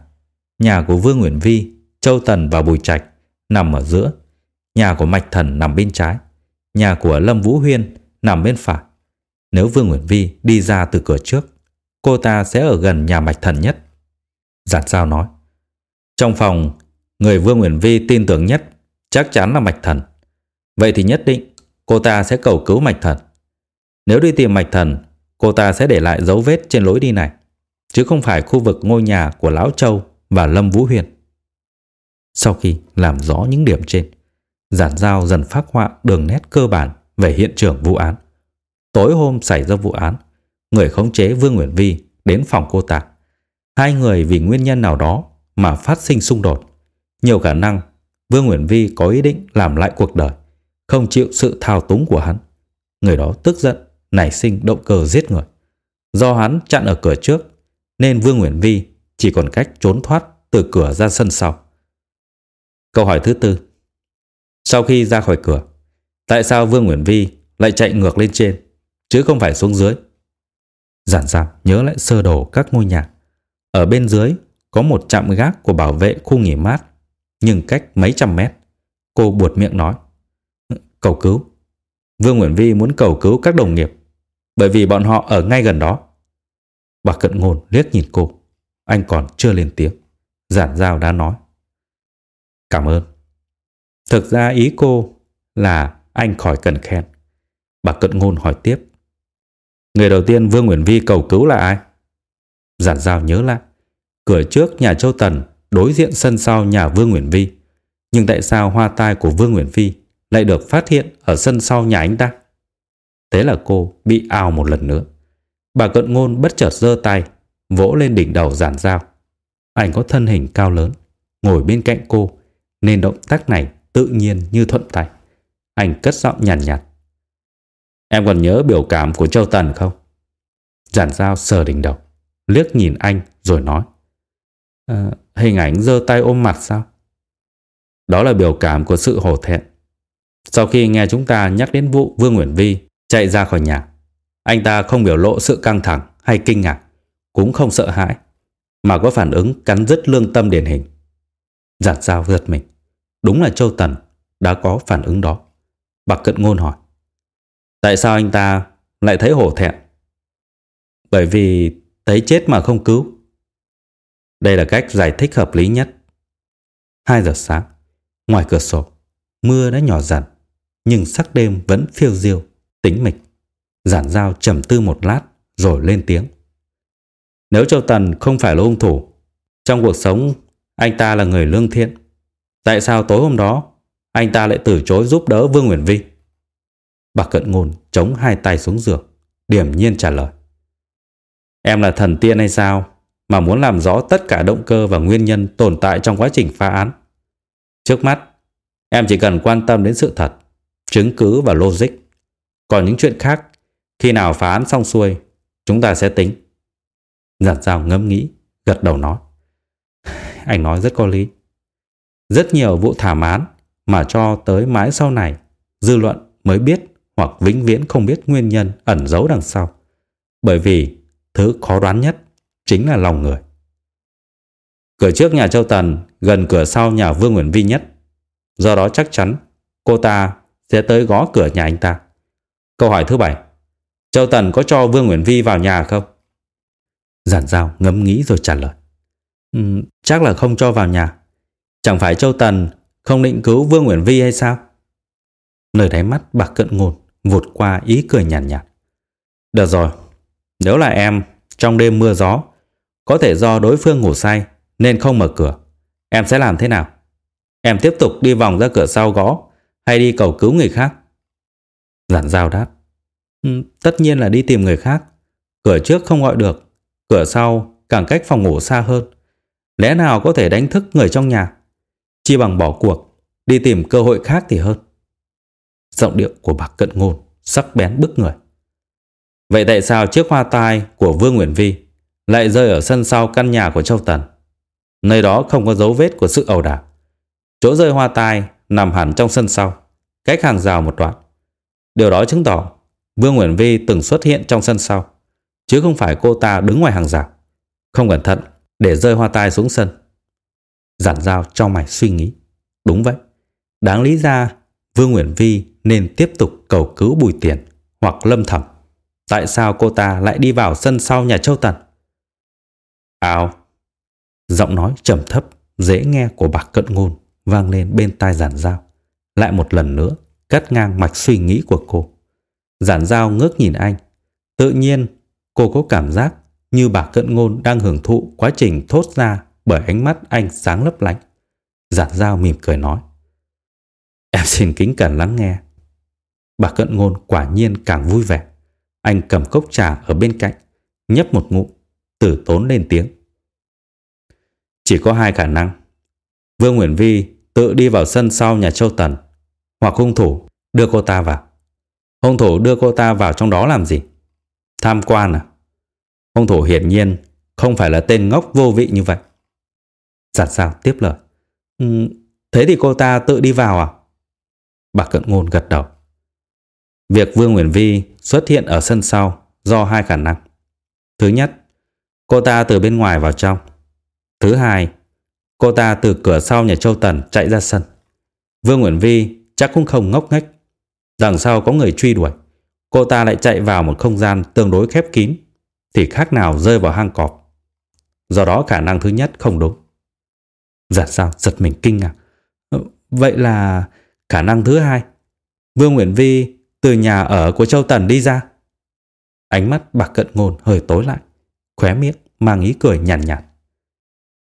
nhà của Vương Nguyễn Vi, Châu Tần và Bùi Trạch nằm ở giữa, nhà của Mạch Thần nằm bên trái, nhà của Lâm Vũ Huyên nằm bên phải. Nếu Vương Nguyễn Vi đi ra từ cửa trước, cô ta sẽ ở gần nhà Mạch Thần nhất. Giản dao nói. Trong phòng, người Vương Nguyễn Vi tin tưởng nhất chắc chắn là Mạch Thần. Vậy thì nhất định cô ta sẽ cầu cứu Mạch Thần. Nếu đi tìm Mạch Thần, cô ta sẽ để lại dấu vết trên lối đi này, chứ không phải khu vực ngôi nhà của Lão Châu và Lâm Vũ Huyền. Sau khi làm rõ những điểm trên, giản giao dần phát họa đường nét cơ bản về hiện trường vụ án. Tối hôm xảy ra vụ án, người khống chế Vương Nguyễn Vi đến phòng cô ta. Hai người vì nguyên nhân nào đó mà phát sinh xung đột. Nhiều khả năng Vương Nguyễn Vi có ý định làm lại cuộc đời, không chịu sự thao túng của hắn. Người đó tức giận, nảy sinh động cơ giết người. Do hắn chặn ở cửa trước, nên Vương Nguyễn Vi chỉ còn cách trốn thoát từ cửa ra sân sau. Câu hỏi thứ tư. Sau khi ra khỏi cửa, tại sao Vương Nguyễn Vi lại chạy ngược lên trên, chứ không phải xuống dưới? Giản dạo nhớ lại sơ đồ các ngôi nhà. Ở bên dưới có một trạm gác của bảo vệ khu nghỉ mát, nhưng cách mấy trăm mét. Cô buột miệng nói. Cầu cứu. Vương Nguyễn Vi muốn cầu cứu các đồng nghiệp, bởi vì bọn họ ở ngay gần đó. Bà cận ngôn liếc nhìn cô. Anh còn chưa lên tiếng. Giản giao đã nói. Cảm ơn. Thực ra ý cô là anh khỏi cần khen. Bà cận ngôn hỏi tiếp. Người đầu tiên Vương Nguyễn Vi cầu cứu là ai? Giản giao nhớ lại. Cửa trước nhà Châu Tần đối diện sân sau nhà Vương Nguyễn Vi. Nhưng tại sao hoa tai của Vương Nguyễn Vi lại được phát hiện ở sân sau nhà anh ta? Thế là cô bị ao một lần nữa. Bà cận ngôn bất chợt giơ tay, vỗ lên đỉnh đầu giản dao. Anh có thân hình cao lớn, ngồi bên cạnh cô, nên động tác này tự nhiên như thuận tay. Anh cất giọng nhàn nhạt, nhạt. Em còn nhớ biểu cảm của Châu Tần không? Giản dao sờ đỉnh đầu, liếc nhìn anh rồi nói. À, hình ảnh giơ tay ôm mặt sao? Đó là biểu cảm của sự hổ thẹn. Sau khi nghe chúng ta nhắc đến vụ Vương Nguyễn Vi chạy ra khỏi nhà, anh ta không biểu lộ sự căng thẳng hay kinh ngạc, cũng không sợ hãi, mà có phản ứng cắn rứt lương tâm điển hình. Giản sao giật mình. Đúng là Châu Tần đã có phản ứng đó. Bạc Cận Ngôn hỏi. Tại sao anh ta lại thấy hổ thẹn? Bởi vì thấy chết mà không cứu. Đây là cách giải thích hợp lý nhất. 2 giờ sáng, ngoài cửa sổ, mưa đã nhỏ dần, nhưng sắc đêm vẫn phiêu diêu, tĩnh mịch. Giản dao trầm tư một lát rồi lên tiếng. Nếu Châu Tần không phải là hung thủ, trong cuộc sống anh ta là người lương thiện. Tại sao tối hôm đó anh ta lại từ chối giúp đỡ Vương Nguyễn Vi? Bà Cận Ngôn chống hai tay xuống giường, điểm nhiên trả lời. Em là thần tiên hay sao mà muốn làm rõ tất cả động cơ và nguyên nhân tồn tại trong quá trình phá án? Trước mắt, em chỉ cần quan tâm đến sự thật, chứng cứ và logic. Còn những chuyện khác, khi nào phá án xong xuôi, chúng ta sẽ tính. Giản dao ngẫm nghĩ, gật đầu nói. [sighs] Anh nói rất có lý. Rất nhiều vụ thảm án mà cho tới mãi sau này, dư luận mới biết hoặc vĩnh viễn không biết nguyên nhân ẩn giấu đằng sau. Bởi vì thứ khó đoán nhất chính là lòng người. Cửa trước nhà Châu Tần gần cửa sau nhà Vương Nguyễn Vi nhất. Do đó chắc chắn cô ta sẽ tới gõ cửa nhà anh ta. Câu hỏi thứ bảy. Châu Tần có cho Vương Nguyễn Vi vào nhà không? Giản dao ngẫm nghĩ rồi trả lời. Um, chắc là không cho vào nhà. Chẳng phải Châu Tần không định cứu Vương Nguyễn Vi hay sao? Nơi đáy mắt bạc cận ngôn vụt qua ý cười nhàn nhạt, nhạt. Được rồi, nếu là em trong đêm mưa gió, có thể do đối phương ngủ say nên không mở cửa. Em sẽ làm thế nào? Em tiếp tục đi vòng ra cửa sau gõ hay đi cầu cứu người khác? Giản giao đáp. Ừ, tất nhiên là đi tìm người khác. Cửa trước không gọi được. Cửa sau càng cách phòng ngủ xa hơn. Lẽ nào có thể đánh thức người trong nhà? Chi bằng bỏ cuộc, đi tìm cơ hội khác thì hơn. Giọng điệu của bạc cận ngôn sắc bén bức người. Vậy tại sao chiếc hoa tai của Vương Nguyễn Vi lại rơi ở sân sau căn nhà của Châu Tần? Nơi đó không có dấu vết của sự ẩu đả. Chỗ rơi hoa tai nằm hẳn trong sân sau, cách hàng rào một đoạn. Điều đó chứng tỏ Vương Nguyễn Vi từng xuất hiện trong sân sau, chứ không phải cô ta đứng ngoài hàng rào. Không cẩn thận để rơi hoa tai xuống sân. Giản giao cho mày suy nghĩ. Đúng vậy. Đáng lý ra Vương Nguyễn Vi nên tiếp tục cầu cứu Bùi Tiền hoặc Lâm Thẩm. Tại sao cô ta lại đi vào sân sau nhà Châu Tần? Ào! Giọng nói trầm thấp, dễ nghe của bạc cận ngôn vang lên bên tai giản giao. Lại một lần nữa, cắt ngang mạch suy nghĩ của cô. Giản dao ngước nhìn anh. Tự nhiên, cô có cảm giác như bà cận ngôn đang hưởng thụ quá trình thốt ra bởi ánh mắt anh sáng lấp lánh. Giản dao mỉm cười nói. Em xin kính cẩn lắng nghe. Bà cận ngôn quả nhiên càng vui vẻ. Anh cầm cốc trà ở bên cạnh, nhấp một ngụm, tử tốn lên tiếng. Chỉ có hai khả năng. Vương Nguyễn Vi tự đi vào sân sau nhà Châu Tần, hoặc hung thủ đưa cô ta vào. Hung thủ đưa cô ta vào trong đó làm gì? Tham quan à? Hung thủ hiển nhiên không phải là tên ngốc vô vị như vậy. Giặt sao tiếp lời. Ừ, thế thì cô ta tự đi vào à? Bà Cận Ngôn gật đầu. Việc Vương Nguyễn Vi xuất hiện ở sân sau do hai khả năng. Thứ nhất, cô ta từ bên ngoài vào trong. Thứ hai, cô ta từ cửa sau nhà Châu Tần chạy ra sân. Vương Nguyễn Vi chắc cũng không ngốc nghếch. Đằng sau có người truy đuổi. Cô ta lại chạy vào một không gian tương đối khép kín thì khác nào rơi vào hang cọp. Do đó khả năng thứ nhất không đúng. Giật sao giật mình kinh ngạc. Vậy là khả năng thứ hai. Vương Nguyễn Vi từ nhà ở của Châu Tần đi ra. Ánh mắt bạc cận ngôn hơi tối lại, khóe miệng mang ý cười nhàn nhạt, nhạt.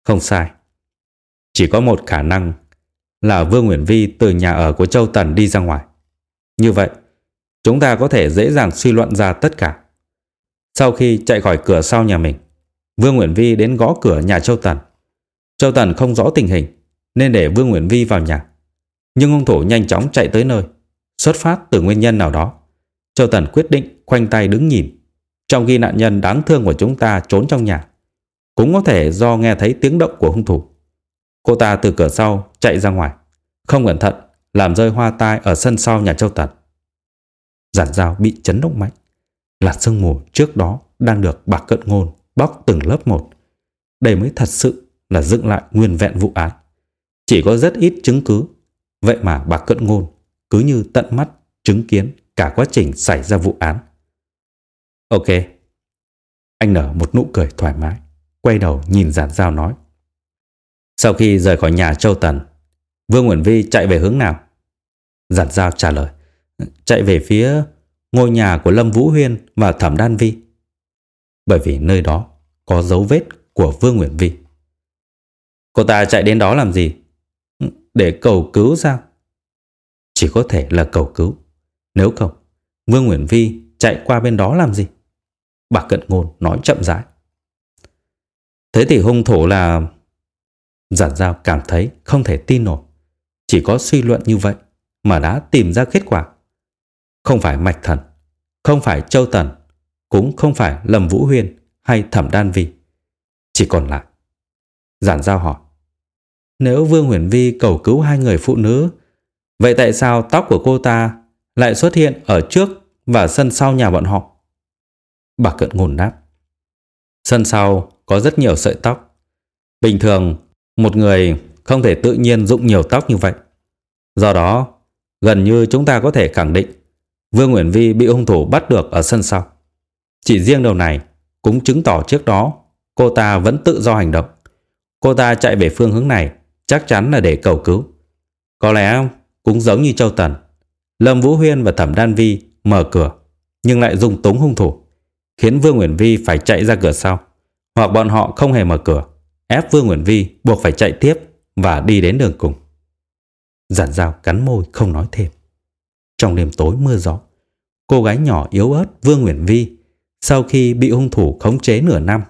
Không sai. Chỉ có một khả năng là Vương Nguyễn Vi từ nhà ở của Châu Tần đi ra ngoài. Như vậy, chúng ta có thể dễ dàng suy luận ra tất cả. Sau khi chạy khỏi cửa sau nhà mình, Vương Nguyễn Vi đến gõ cửa nhà Châu Tần. Châu Tần không rõ tình hình nên để Vương Nguyễn Vi vào nhà. Nhưng hung thủ nhanh chóng chạy tới nơi, xuất phát từ nguyên nhân nào đó. Châu Tần quyết định khoanh tay đứng nhìn, trong khi nạn nhân đáng thương của chúng ta trốn trong nhà. Cũng có thể do nghe thấy tiếng động của hung thủ. Cô ta từ cửa sau chạy ra ngoài, không cẩn thận làm rơi hoa tai ở sân sau nhà Châu Tật. Giản dao bị chấn động mạnh. Lạt sương mù trước đó đang được bạc cận ngôn bóc từng lớp một. Đây mới thật sự là dựng lại nguyên vẹn vụ án. Chỉ có rất ít chứng cứ. Vậy mà bạc cận ngôn cứ như tận mắt chứng kiến cả quá trình xảy ra vụ án. Ok. Anh nở một nụ cười thoải mái, quay đầu nhìn giản dao nói. Sau khi rời khỏi nhà Châu Tần, Vương Nguyễn Vi chạy về hướng nào? Giản giao trả lời. Chạy về phía ngôi nhà của Lâm Vũ Huyên và Thẩm Đan Vi. Bởi vì nơi đó có dấu vết của Vương Nguyễn Vi. Cô ta chạy đến đó làm gì? Để cầu cứu sao? Chỉ có thể là cầu cứu. Nếu không, Vương Nguyễn Vi chạy qua bên đó làm gì? Bà Cận Ngôn nói chậm rãi. Thế thì hung thủ là... Giản giao cảm thấy không thể tin nổi. Chỉ có suy luận như vậy mà đã tìm ra kết quả. Không phải Mạch Thần, không phải Châu Tần, cũng không phải Lâm Vũ Huyên hay Thẩm Đan Vi. Chỉ còn lại. Giản giao hỏi. Nếu Vương Huyền Vi cầu cứu hai người phụ nữ, vậy tại sao tóc của cô ta lại xuất hiện ở trước và sân sau nhà bọn họ? Bà cận ngôn đáp. Sân sau có rất nhiều sợi tóc. Bình thường, một người không thể tự nhiên dụng nhiều tóc như vậy. Do đó, gần như chúng ta có thể khẳng định Vương Nguyễn Vi bị hung thủ bắt được ở sân sau. Chỉ riêng điều này cũng chứng tỏ trước đó cô ta vẫn tự do hành động. Cô ta chạy về phương hướng này chắc chắn là để cầu cứu. Có lẽ cũng giống như Châu Tần. Lâm Vũ Huyên và Thẩm Đan Vi mở cửa nhưng lại dùng túng hung thủ khiến Vương Nguyễn Vi phải chạy ra cửa sau hoặc bọn họ không hề mở cửa ép Vương Nguyễn Vi buộc phải chạy tiếp và đi đến đường cùng. Giản dao cắn môi không nói thêm. Trong đêm tối mưa gió, cô gái nhỏ yếu ớt Vương Nguyễn Vi sau khi bị hung thủ khống chế nửa năm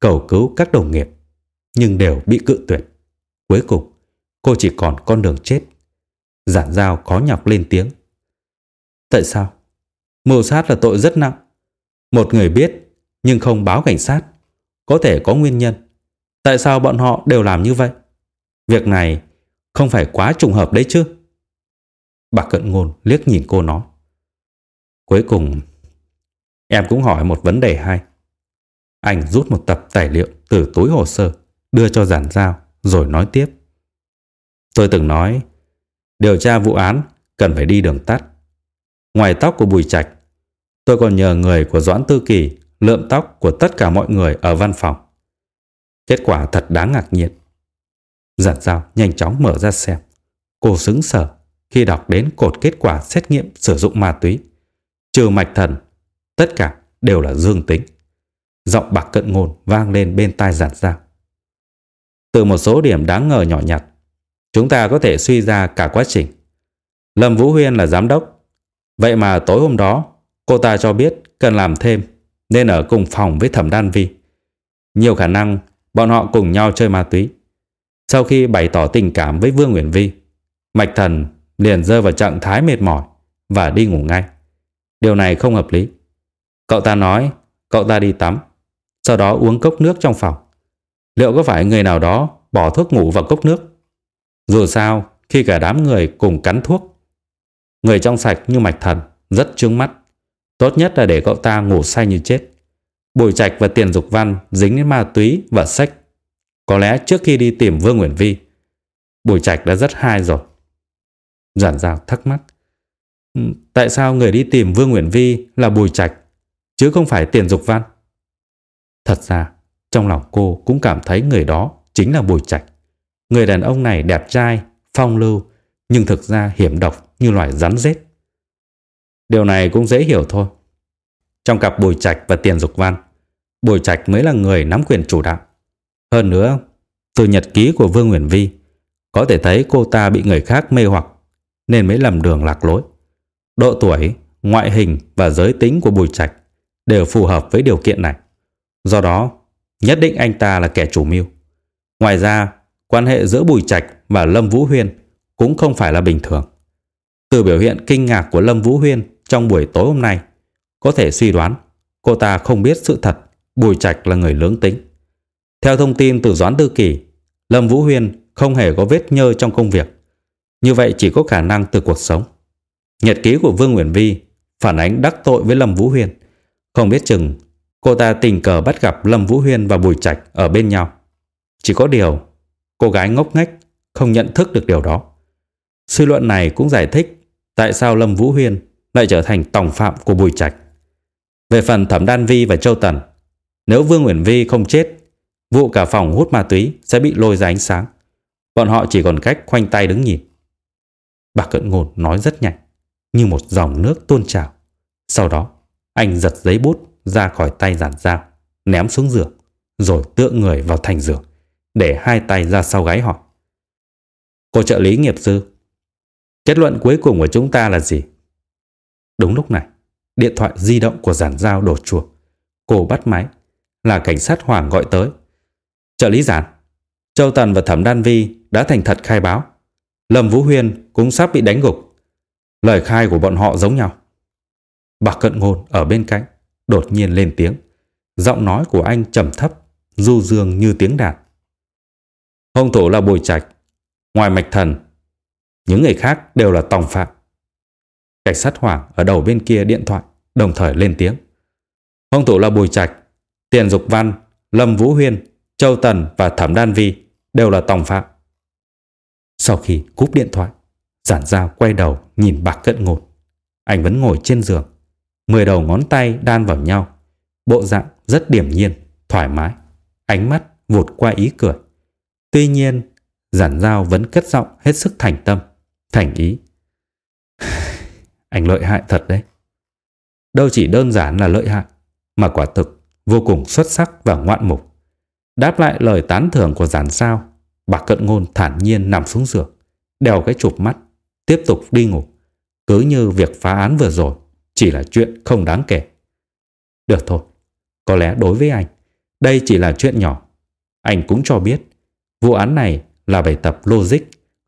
cầu cứu các đồng nghiệp nhưng đều bị cự tuyệt. Cuối cùng, cô chỉ còn con đường chết. Giản dao có nhọc lên tiếng. Tại sao? Mưu sát là tội rất nặng. Một người biết nhưng không báo cảnh sát. Có thể có nguyên nhân. Tại sao bọn họ đều làm như vậy? Việc này không phải quá trùng hợp đấy chứ? Bà cận ngôn liếc nhìn cô nói. Cuối cùng, em cũng hỏi một vấn đề hay. Anh rút một tập tài liệu từ túi hồ sơ, đưa cho giản giao, rồi nói tiếp. Tôi từng nói, điều tra vụ án cần phải đi đường tắt. Ngoài tóc của Bùi Trạch, tôi còn nhờ người của Doãn Tư Kỳ lượm tóc của tất cả mọi người ở văn phòng. Kết quả thật đáng ngạc nhiên. Giản dao nhanh chóng mở ra xem. Cô xứng sở khi đọc đến cột kết quả xét nghiệm sử dụng ma túy. Trừ mạch thần, tất cả đều là dương tính. Giọng bạc cận ngôn vang lên bên tai giản dao. Từ một số điểm đáng ngờ nhỏ nhặt, chúng ta có thể suy ra cả quá trình. Lâm Vũ Huyên là giám đốc. Vậy mà tối hôm đó, cô ta cho biết cần làm thêm nên ở cùng phòng với Thẩm Đan Vi. Nhiều khả năng bọn họ cùng nhau chơi ma túy. Sau khi bày tỏ tình cảm với Vương Nguyễn Vi, Mạch Thần liền rơi vào trạng thái mệt mỏi và đi ngủ ngay. Điều này không hợp lý. Cậu ta nói cậu ta đi tắm, sau đó uống cốc nước trong phòng. Liệu có phải người nào đó bỏ thuốc ngủ vào cốc nước? Dù sao, khi cả đám người cùng cắn thuốc, người trong sạch như Mạch Thần rất trướng mắt. Tốt nhất là để cậu ta ngủ say như chết. Bùi Trạch và Tiền Dục Văn dính đến ma túy và sách. Có lẽ trước khi đi tìm Vương Nguyễn Vi, Bùi Trạch đã rất hai rồi. Giản Giao thắc mắc. Ừ, tại sao người đi tìm Vương Nguyễn Vi là Bùi Trạch, chứ không phải Tiền Dục Văn? Thật ra, trong lòng cô cũng cảm thấy người đó chính là Bùi Trạch. Người đàn ông này đẹp trai, phong lưu, nhưng thực ra hiểm độc như loài rắn rết. Điều này cũng dễ hiểu thôi. Trong cặp Bùi Trạch và Tiền Dục Văn, Bùi Trạch mới là người nắm quyền chủ đạo. Hơn nữa, từ nhật ký của Vương Nguyễn Vi, có thể thấy cô ta bị người khác mê hoặc nên mới lầm đường lạc lối. Độ tuổi, ngoại hình và giới tính của Bùi Trạch đều phù hợp với điều kiện này. Do đó, nhất định anh ta là kẻ chủ mưu. Ngoài ra, quan hệ giữa Bùi Trạch và Lâm Vũ Huyên cũng không phải là bình thường. Từ biểu hiện kinh ngạc của Lâm Vũ Huyên trong buổi tối hôm nay, có thể suy đoán cô ta không biết sự thật Bùi Trạch là người lưỡng tính. Theo thông tin từ Doãn Tư Kỳ, Lâm Vũ Huyên không hề có vết nhơ trong công việc. Như vậy chỉ có khả năng từ cuộc sống. Nhật ký của Vương Nguyễn Vi phản ánh đắc tội với Lâm Vũ Huyên. Không biết chừng cô ta tình cờ bắt gặp Lâm Vũ Huyên và Bùi Trạch ở bên nhau. Chỉ có điều, cô gái ngốc nghếch không nhận thức được điều đó. Suy luận này cũng giải thích tại sao Lâm Vũ Huyên lại trở thành tổng phạm của Bùi Trạch. Về phần Thẩm Đan Vi và Châu Tần, nếu Vương Nguyễn Vi không chết, vụ cả phòng hút ma túy sẽ bị lôi ra ánh sáng. Bọn họ chỉ còn cách khoanh tay đứng nhìn. Bà Cận Ngôn nói rất nhanh, như một dòng nước tuôn trào. Sau đó, anh giật giấy bút ra khỏi tay giản dao, ném xuống giường, rồi tựa người vào thành giường, để hai tay ra sau gáy họ Cô trợ lý nghiệp sư, kết luận cuối cùng của chúng ta là gì? Đúng lúc này, điện thoại di động của giản giao đổ chuột. Cô bắt máy, là cảnh sát Hoàng gọi tới. Trợ lý giản, Châu Tần và Thẩm Đan Vi đã thành thật khai báo. Lâm Vũ Huyên cũng sắp bị đánh gục. Lời khai của bọn họ giống nhau. Bạc Cận Ngôn ở bên cạnh đột nhiên lên tiếng. Giọng nói của anh trầm thấp, du dương như tiếng đàn. Hung thủ là Bùi Trạch, ngoài Mạch Thần, những người khác đều là tòng phạm. Cảnh sát Hoàng ở đầu bên kia điện thoại đồng thời lên tiếng. Hung thủ là Bùi Trạch, Tiền Dục Văn, Lâm Vũ Huyên, Châu Tần và Thẩm Đan Vi đều là tòng phạm. Sau khi cúp điện thoại, giản giao quay đầu nhìn bạc cận ngột. Anh vẫn ngồi trên giường, mười đầu ngón tay đan vào nhau. Bộ dạng rất điểm nhiên, thoải mái. Ánh mắt vụt qua ý cười. Tuy nhiên, giản giao vẫn cất giọng hết sức thành tâm, thành ý. [sighs] Anh lợi hại thật đấy. Đâu chỉ đơn giản là lợi hại, mà quả thực vô cùng xuất sắc và ngoạn mục. Đáp lại lời tán thưởng của giản sao, bà cận ngôn thản nhiên nằm xuống giường, đeo cái chụp mắt, tiếp tục đi ngủ. Cứ như việc phá án vừa rồi, chỉ là chuyện không đáng kể. Được thôi, có lẽ đối với anh, đây chỉ là chuyện nhỏ. Anh cũng cho biết, vụ án này là bài tập logic,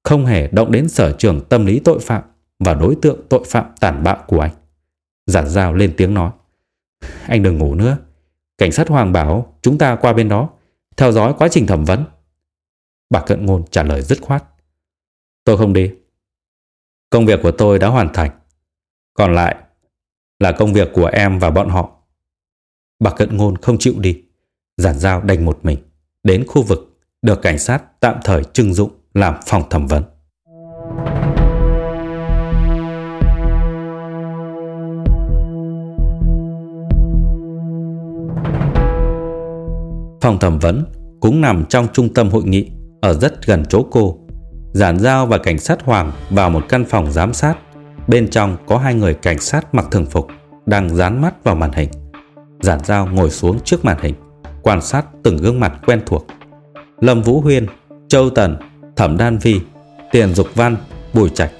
không hề động đến sở trường tâm lý tội phạm và đối tượng tội phạm tàn bạo của anh. Giản dao lên tiếng nói. Anh đừng ngủ nữa. Cảnh sát Hoàng bảo chúng ta qua bên đó, theo dõi quá trình thẩm vấn. Bà Cận Ngôn trả lời dứt khoát. Tôi không đi. Công việc của tôi đã hoàn thành. Còn lại là công việc của em và bọn họ. Bà Cận Ngôn không chịu đi. Giản giao đành một mình. Đến khu vực được cảnh sát tạm thời trưng dụng làm phòng thẩm vấn. Phòng thẩm vấn cũng nằm trong trung tâm hội nghị ở rất gần chỗ cô. Giản Giao và cảnh sát Hoàng vào một căn phòng giám sát. Bên trong có hai người cảnh sát mặc thường phục đang dán mắt vào màn hình. Giản Giao ngồi xuống trước màn hình, quan sát từng gương mặt quen thuộc. Lâm Vũ Huyên, Châu Tần, Thẩm Đan Vi, Tiền Dục Văn, Bùi Trạch.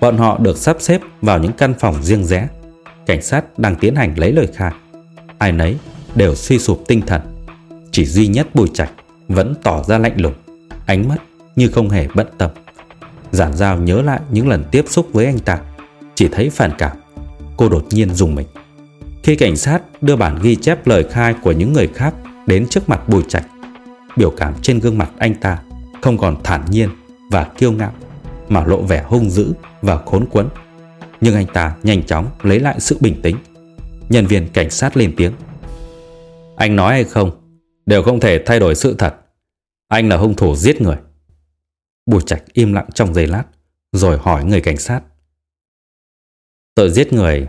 Bọn họ được sắp xếp vào những căn phòng riêng rẽ. Cảnh sát đang tiến hành lấy lời khai. Ai nấy đều suy sụp tinh thần chỉ duy nhất Bùi Trạch vẫn tỏ ra lạnh lùng, ánh mắt như không hề bận tâm. Giản Giao nhớ lại những lần tiếp xúc với anh ta, chỉ thấy phản cảm. Cô đột nhiên dùng mình. Khi cảnh sát đưa bản ghi chép lời khai của những người khác đến trước mặt Bùi Trạch, biểu cảm trên gương mặt anh ta không còn thản nhiên và kiêu ngạo mà lộ vẻ hung dữ và khốn quẫn. Nhưng anh ta nhanh chóng lấy lại sự bình tĩnh. Nhân viên cảnh sát lên tiếng. Anh nói hay không đều không thể thay đổi sự thật. Anh là hung thủ giết người. Bùi Trạch im lặng trong giây lát, rồi hỏi người cảnh sát. Tội giết người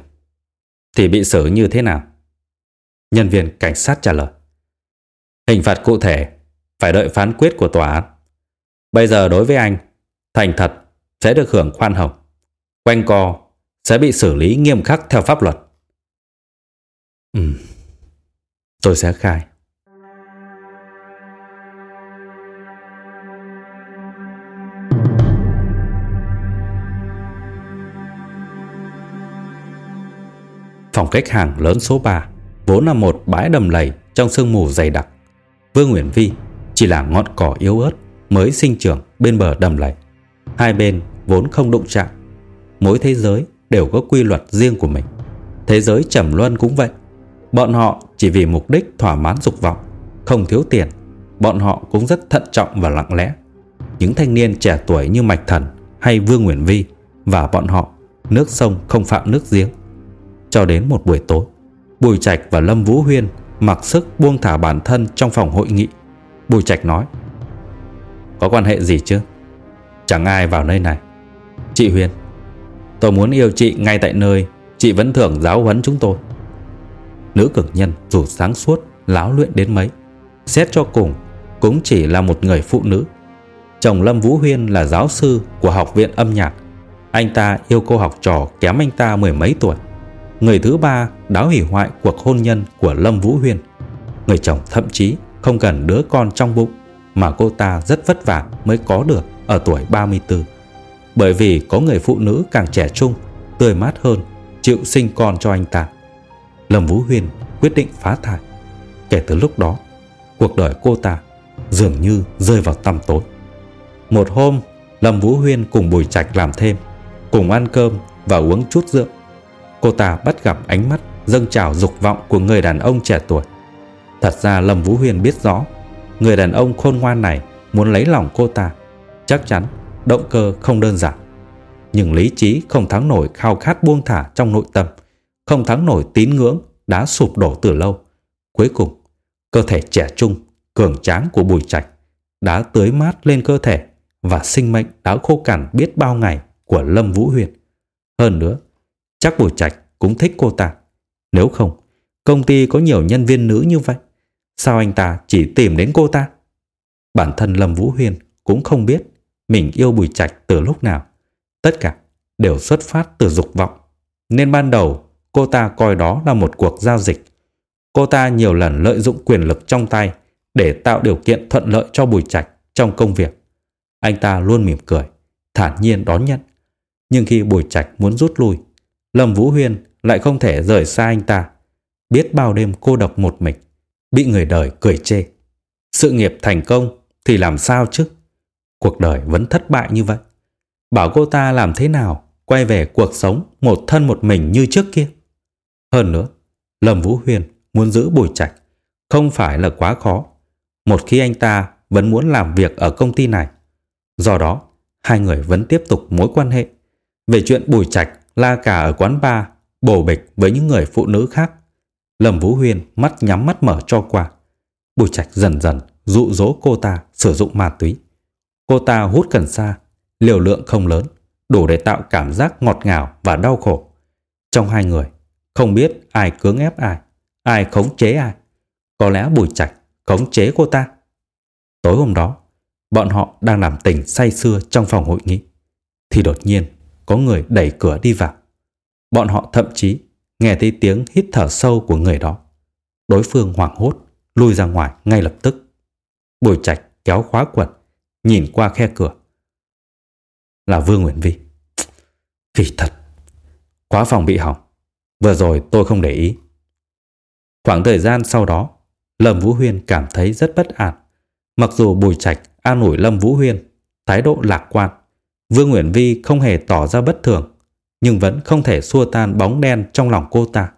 thì bị xử như thế nào? Nhân viên cảnh sát trả lời. Hình phạt cụ thể phải đợi phán quyết của tòa án. Bây giờ đối với anh, thành thật sẽ được hưởng khoan hồng. Quanh co sẽ bị xử lý nghiêm khắc theo pháp luật. Ừ, tôi sẽ khai. Phòng khách hàng lớn số 3 vốn là một bãi đầm lầy trong sương mù dày đặc. Vương Nguyễn Vi chỉ là ngọn cỏ yếu ớt mới sinh trưởng bên bờ đầm lầy. Hai bên vốn không đụng chạm. Mỗi thế giới đều có quy luật riêng của mình. Thế giới trầm luân cũng vậy. Bọn họ chỉ vì mục đích thỏa mãn dục vọng, không thiếu tiền. Bọn họ cũng rất thận trọng và lặng lẽ. Những thanh niên trẻ tuổi như Mạch Thần hay Vương Nguyễn Vi và bọn họ nước sông không phạm nước giếng. Cho đến một buổi tối, Bùi Trạch và Lâm Vũ Huyên mặc sức buông thả bản thân trong phòng hội nghị. Bùi Trạch nói Có quan hệ gì chứ? Chẳng ai vào nơi này. Chị Huyên, tôi muốn yêu chị ngay tại nơi chị vẫn thường giáo huấn chúng tôi. Nữ cực nhân dù sáng suốt, láo luyện đến mấy, xét cho cùng cũng chỉ là một người phụ nữ. Chồng Lâm Vũ Huyên là giáo sư của học viện âm nhạc. Anh ta yêu cô học trò kém anh ta mười mấy tuổi. Người thứ ba đã hủy hoại cuộc hôn nhân của Lâm Vũ Huyên. Người chồng thậm chí không cần đứa con trong bụng mà cô ta rất vất vả mới có được ở tuổi 34. Bởi vì có người phụ nữ càng trẻ trung, tươi mát hơn, chịu sinh con cho anh ta. Lâm Vũ Huyên quyết định phá thai. Kể từ lúc đó, cuộc đời cô ta dường như rơi vào tăm tối. Một hôm, Lâm Vũ Huyên cùng Bùi Trạch làm thêm, cùng ăn cơm và uống chút rượu. Cô ta bắt gặp ánh mắt dâng trào dục vọng của người đàn ông trẻ tuổi. Thật ra Lâm Vũ huyền biết rõ, người đàn ông khôn ngoan này muốn lấy lòng cô ta. Chắc chắn động cơ không đơn giản. Nhưng lý trí không thắng nổi khao khát buông thả trong nội tâm, không thắng nổi tín ngưỡng đã sụp đổ từ lâu. Cuối cùng, cơ thể trẻ trung, cường tráng của Bùi Trạch đã tưới mát lên cơ thể và sinh mệnh đã khô cằn biết bao ngày của Lâm Vũ Huyền. Hơn nữa, chắc Bùi Trạch cũng thích cô ta. Nếu không, công ty có nhiều nhân viên nữ như vậy. Sao anh ta chỉ tìm đến cô ta? Bản thân Lâm Vũ Huyên cũng không biết mình yêu Bùi Trạch từ lúc nào. Tất cả đều xuất phát từ dục vọng. Nên ban đầu cô ta coi đó là một cuộc giao dịch. Cô ta nhiều lần lợi dụng quyền lực trong tay để tạo điều kiện thuận lợi cho Bùi Trạch trong công việc. Anh ta luôn mỉm cười, thản nhiên đón nhận. Nhưng khi Bùi Trạch muốn rút lui, Lâm Vũ Huyên lại không thể rời xa anh ta. Biết bao đêm cô độc một mình, bị người đời cười chê. Sự nghiệp thành công thì làm sao chứ? Cuộc đời vẫn thất bại như vậy. Bảo cô ta làm thế nào quay về cuộc sống một thân một mình như trước kia. Hơn nữa, Lâm Vũ Huyên muốn giữ Bùi Trạch không phải là quá khó. Một khi anh ta vẫn muốn làm việc ở công ty này. Do đó, hai người vẫn tiếp tục mối quan hệ. Về chuyện Bùi Trạch la cả ở quán bar, bổ bịch với những người phụ nữ khác. Lâm Vũ Huyên mắt nhắm mắt mở cho qua. Bùi Trạch dần dần dụ dỗ cô ta sử dụng ma túy. Cô ta hút cần sa, liều lượng không lớn, đủ để tạo cảm giác ngọt ngào và đau khổ. Trong hai người, không biết ai cưỡng ép ai, ai khống chế ai. Có lẽ Bùi Trạch khống chế cô ta. Tối hôm đó, bọn họ đang làm tình say sưa trong phòng hội nghị. Thì đột nhiên, có người đẩy cửa đi vào. Bọn họ thậm chí nghe thấy tiếng hít thở sâu của người đó. Đối phương hoảng hốt, lui ra ngoài ngay lập tức. Bùi Trạch kéo khóa quần, nhìn qua khe cửa. Là Vương Nguyễn Vi. Kỳ thật, khóa phòng bị hỏng. Vừa rồi tôi không để ý. Khoảng thời gian sau đó, Lâm Vũ Huyên cảm thấy rất bất an. Mặc dù Bùi Trạch an ủi Lâm Vũ Huyên, thái độ lạc quan, Vương Nguyễn Vi không hề tỏ ra bất thường, nhưng vẫn không thể xua tan bóng đen trong lòng cô ta.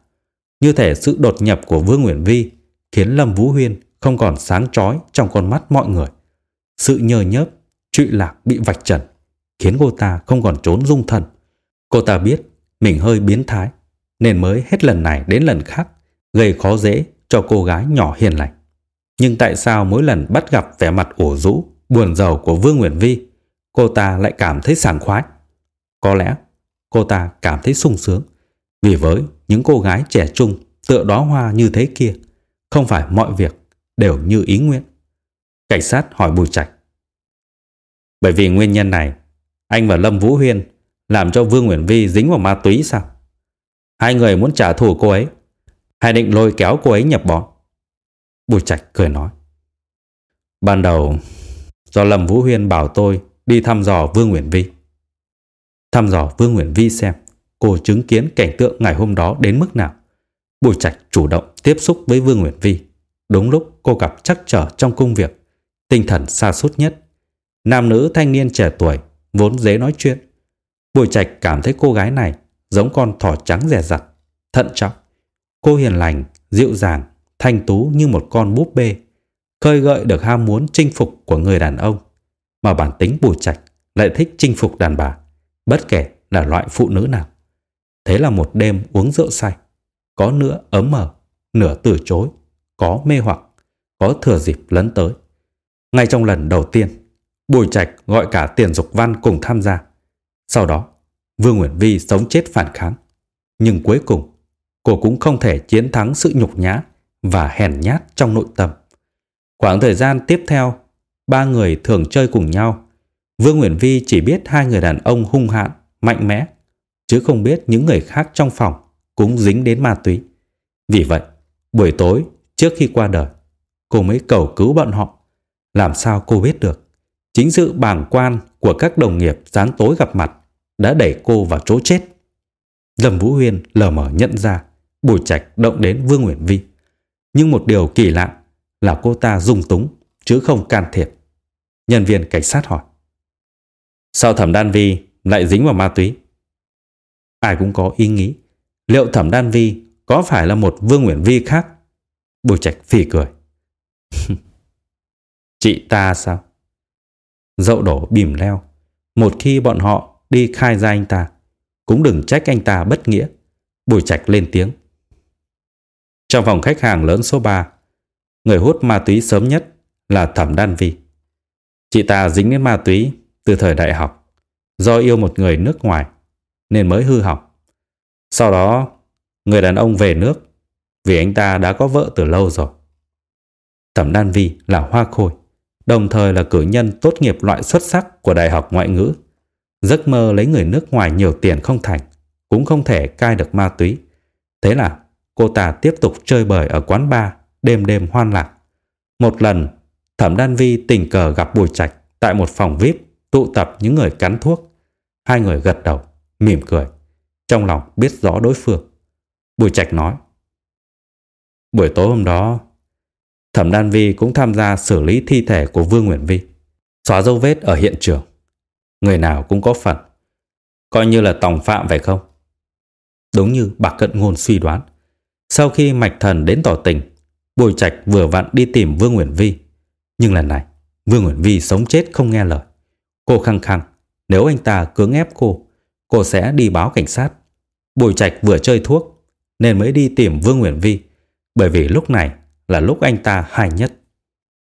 Như thể sự đột nhập của Vương Nguyễn Vi khiến Lâm Vũ Huyên không còn sáng chói trong con mắt mọi người. Sự nhờ nhớp, trụy lạc bị vạch trần, khiến cô ta không còn trốn dung thân. Cô ta biết mình hơi biến thái, nên mới hết lần này đến lần khác gây khó dễ cho cô gái nhỏ hiền lành. Nhưng tại sao mỗi lần bắt gặp vẻ mặt ủ rũ, buồn rầu của Vương Nguyễn Vi, cô ta lại cảm thấy sảng khoái? Có lẽ cô ta cảm thấy sung sướng, vì với những cô gái trẻ trung tựa đóa hoa như thế kia, không phải mọi việc đều như ý nguyện. Cảnh sát hỏi Bùi Trạch. Bởi vì nguyên nhân này, anh và Lâm Vũ Huyên làm cho Vương Nguyễn Vi dính vào ma túy sao? Hai người muốn trả thù cô ấy hay định lôi kéo cô ấy nhập bọn? Bùi Trạch cười nói. Ban đầu, do Lâm Vũ Huyên bảo tôi đi thăm dò Vương Nguyễn Vi. Thăm dò Vương Nguyễn Vi xem cô chứng kiến cảnh tượng ngày hôm đó đến mức nào. Bùi Trạch chủ động tiếp xúc với Vương Nguyễn Vi. Đúng lúc cô gặp chắc trở trong công việc, tinh thần xa sút nhất. Nam nữ thanh niên trẻ tuổi vốn dễ nói chuyện. Bùi Trạch cảm thấy cô gái này giống con thỏ trắng rẻ rặt, thận trọng. Cô hiền lành, dịu dàng, thanh tú như một con búp bê, khơi gợi được ham muốn chinh phục của người đàn ông, mà bản tính Bùi Trạch lại thích chinh phục đàn bà, bất kể là loại phụ nữ nào. Thế là một đêm uống rượu say, có nửa ấm mở, nửa từ chối, có mê hoặc, có thừa dịp lấn tới. Ngay trong lần đầu tiên, Bùi Trạch gọi cả Tiền Dục Văn cùng tham gia. Sau đó, Vương Nguyễn Vi sống chết phản kháng. Nhưng cuối cùng, cô cũng không thể chiến thắng sự nhục nhã và hèn nhát trong nội tâm. Khoảng thời gian tiếp theo, ba người thường chơi cùng nhau. Vương Nguyễn Vi chỉ biết hai người đàn ông hung hạn, mạnh mẽ, chứ không biết những người khác trong phòng cũng dính đến ma túy. Vì vậy, buổi tối trước khi qua đời, cô mới cầu cứu bọn họ. Làm sao cô biết được? Chính sự bàng quan của các đồng nghiệp gián tối gặp mặt đã đẩy cô vào chỗ chết. Lâm Vũ Huyên lờ mờ nhận ra Bùi Trạch động đến Vương Nguyễn Vi. Nhưng một điều kỳ lạ là cô ta dung túng chứ không can thiệp. Nhân viên cảnh sát hỏi. Sao thẩm đan vi lại dính vào ma túy? Ai cũng có ý nghĩ. Liệu thẩm đan vi có phải là một Vương Nguyễn Vi khác? Bùi Trạch phì cười. [laughs] Chị ta sao? Dậu đổ bìm leo. Một khi bọn họ đi khai ra anh ta, cũng đừng trách anh ta bất nghĩa. Bùi Trạch lên tiếng. Trong phòng khách hàng lớn số 3, người hút ma túy sớm nhất là Thẩm Đan Vi. Chị ta dính đến ma túy từ thời đại học, do yêu một người nước ngoài nên mới hư hỏng. Sau đó, người đàn ông về nước vì anh ta đã có vợ từ lâu rồi. Thẩm Đan Vi là hoa khôi, đồng thời là cử nhân tốt nghiệp loại xuất sắc của Đại học Ngoại ngữ. Giấc mơ lấy người nước ngoài nhiều tiền không thành, cũng không thể cai được ma túy. Thế là cô ta tiếp tục chơi bời ở quán bar, đêm đêm hoan lạc. Một lần, Thẩm Đan Vi tình cờ gặp Bùi Trạch tại một phòng VIP tụ tập những người cắn thuốc. Hai người gật đầu, mỉm cười. Trong lòng biết rõ đối phương. Bùi Trạch nói. Buổi tối hôm đó, Thẩm Đan Vi cũng tham gia xử lý thi thể của Vương Nguyễn Vi. Xóa dấu vết ở hiện trường. Người nào cũng có phần. Coi như là tòng phạm phải không? Đúng như bà Cận Ngôn suy đoán. Sau khi Mạch Thần đến tỏ tình, Bùi Trạch vừa vặn đi tìm Vương Nguyễn Vi. Nhưng lần này, Vương Nguyễn Vi sống chết không nghe lời. Cô khăng khăng, nếu anh ta cưỡng ép cô, cô sẽ đi báo cảnh sát. Bùi Trạch vừa chơi thuốc, nên mới đi tìm Vương Nguyễn Vi, bởi vì lúc này là lúc anh ta hài nhất.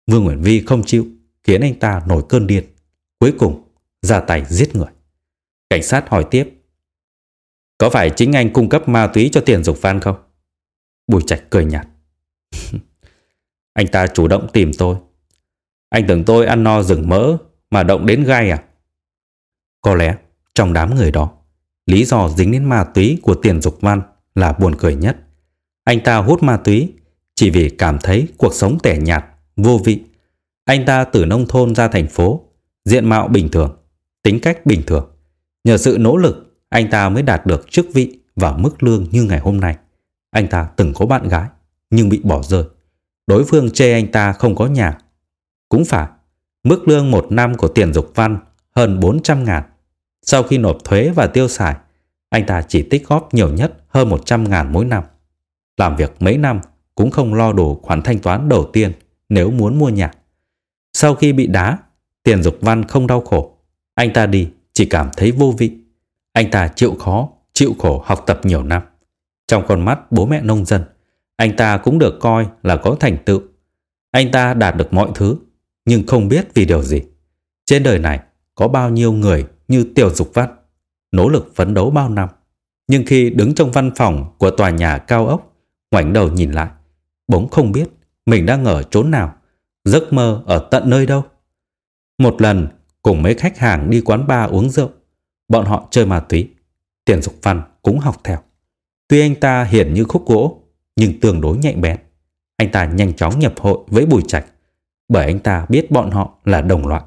Vương Nguyễn Vi không chịu, khiến anh ta nổi cơn điên. Cuối cùng, ra tay giết người. Cảnh sát hỏi tiếp, có phải chính anh cung cấp ma túy cho tiền dục phan không? Bùi Trạch cười nhạt. [laughs] anh ta chủ động tìm tôi. Anh tưởng tôi ăn no rừng mỡ mà động đến gai à? Có lẽ trong đám người đó, lý do dính đến ma túy của tiền dục văn là buồn cười nhất. Anh ta hút ma túy chỉ vì cảm thấy cuộc sống tẻ nhạt, vô vị. Anh ta từ nông thôn ra thành phố, diện mạo bình thường, tính cách bình thường. Nhờ sự nỗ lực, anh ta mới đạt được chức vị và mức lương như ngày hôm nay. Anh ta từng có bạn gái, nhưng bị bỏ rơi. Đối phương chê anh ta không có nhà. Cũng phải, mức lương một năm của tiền dục văn hơn 400 ngàn. Sau khi nộp thuế và tiêu xài, anh ta chỉ tích góp nhiều nhất hơn 100 ngàn mỗi năm. Làm việc mấy năm cũng không lo đủ khoản thanh toán đầu tiên nếu muốn mua nhà. Sau khi bị đá, tiền dục văn không đau khổ. Anh ta đi chỉ cảm thấy vô vị. Anh ta chịu khó, chịu khổ học tập nhiều năm. Trong con mắt bố mẹ nông dân, anh ta cũng được coi là có thành tựu. Anh ta đạt được mọi thứ, nhưng không biết vì điều gì. Trên đời này có bao nhiêu người như Tiểu Dục Văn, nỗ lực phấn đấu bao năm. Nhưng khi đứng trong văn phòng của tòa nhà cao ốc, ngoảnh đầu nhìn lại, bỗng không biết mình đang ở chốn nào, giấc mơ ở tận nơi đâu. Một lần, cùng mấy khách hàng đi quán bar uống rượu, bọn họ chơi ma túy. Tiền Dục Văn cũng học theo. Tuy anh ta hiển như khúc gỗ, nhưng tương đối nhạy bén. Anh ta nhanh chóng nhập hội với Bùi Trạch, bởi anh ta biết bọn họ là đồng loại.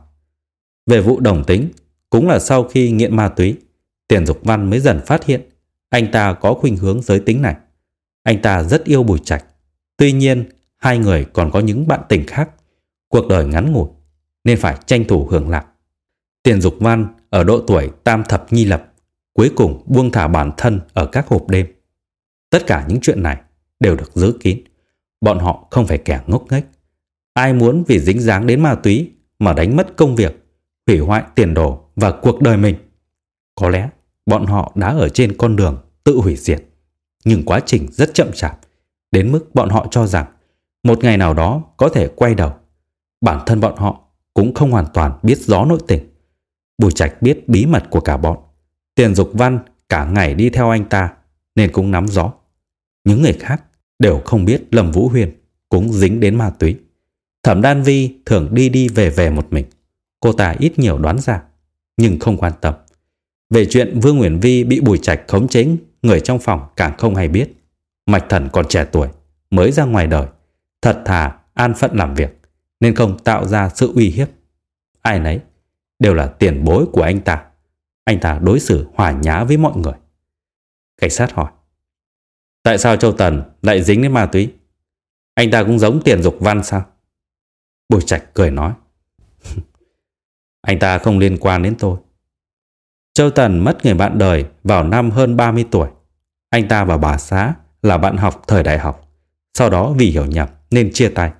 Về vụ đồng tính, cũng là sau khi nghiện ma túy, Tiền Dục Văn mới dần phát hiện anh ta có khuynh hướng giới tính này. Anh ta rất yêu Bùi Trạch. Tuy nhiên, hai người còn có những bạn tình khác. Cuộc đời ngắn ngủi, nên phải tranh thủ hưởng lạc. Tiền Dục Văn ở độ tuổi tam thập nhi lập, cuối cùng buông thả bản thân ở các hộp đêm. Tất cả những chuyện này đều được giữ kín. Bọn họ không phải kẻ ngốc nghếch. Ai muốn vì dính dáng đến ma túy mà đánh mất công việc, hủy hoại tiền đồ và cuộc đời mình. Có lẽ bọn họ đã ở trên con đường tự hủy diệt, nhưng quá trình rất chậm chạp, đến mức bọn họ cho rằng một ngày nào đó có thể quay đầu. Bản thân bọn họ cũng không hoàn toàn biết rõ nội tình. Bùi Trạch biết bí mật của cả bọn. Tiền Dục Văn cả ngày đi theo anh ta nên cũng nắm rõ. Những người khác đều không biết Lâm Vũ Huyền cũng dính đến ma túy. Thẩm Đan Vi thường đi đi về về một mình. Cô ta ít nhiều đoán ra, nhưng không quan tâm. Về chuyện Vương Nguyễn Vi bị Bùi Trạch khống chế, người trong phòng càng không hay biết. Mạch Thần còn trẻ tuổi, mới ra ngoài đời, thật thà, an phận làm việc, nên không tạo ra sự uy hiếp. Ai nấy đều là tiền bối của anh ta. Anh ta đối xử hòa nhã với mọi người. Cảnh sát hỏi. Tại sao Châu Tần lại dính đến ma túy? Anh ta cũng giống tiền dục văn sao? Bùi Trạch cười nói. [laughs] anh ta không liên quan đến tôi. Châu Tần mất người bạn đời vào năm hơn 30 tuổi. Anh ta và bà Xá là bạn học thời đại học. Sau đó vì hiểu nhầm nên chia tay.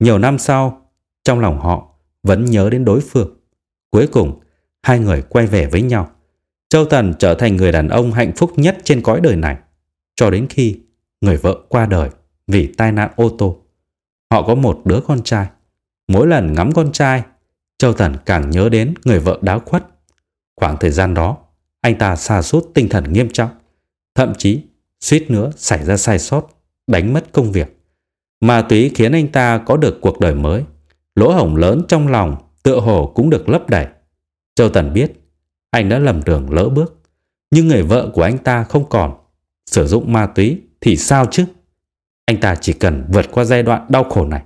Nhiều năm sau, trong lòng họ vẫn nhớ đến đối phương. Cuối cùng, hai người quay về với nhau. Châu Tần trở thành người đàn ông hạnh phúc nhất trên cõi đời này. Cho đến khi người vợ qua đời vì tai nạn ô tô. Họ có một đứa con trai. Mỗi lần ngắm con trai, Châu thần càng nhớ đến người vợ đáo khuất. Khoảng thời gian đó, anh ta xa sút tinh thần nghiêm trọng. Thậm chí, suýt nữa xảy ra sai sót, đánh mất công việc. Ma túy khiến anh ta có được cuộc đời mới. Lỗ hổng lớn trong lòng tựa hồ cũng được lấp đầy. Châu Tần biết anh đã lầm đường lỡ bước. Nhưng người vợ của anh ta không còn. Sử dụng ma túy thì sao chứ? Anh ta chỉ cần vượt qua giai đoạn đau khổ này.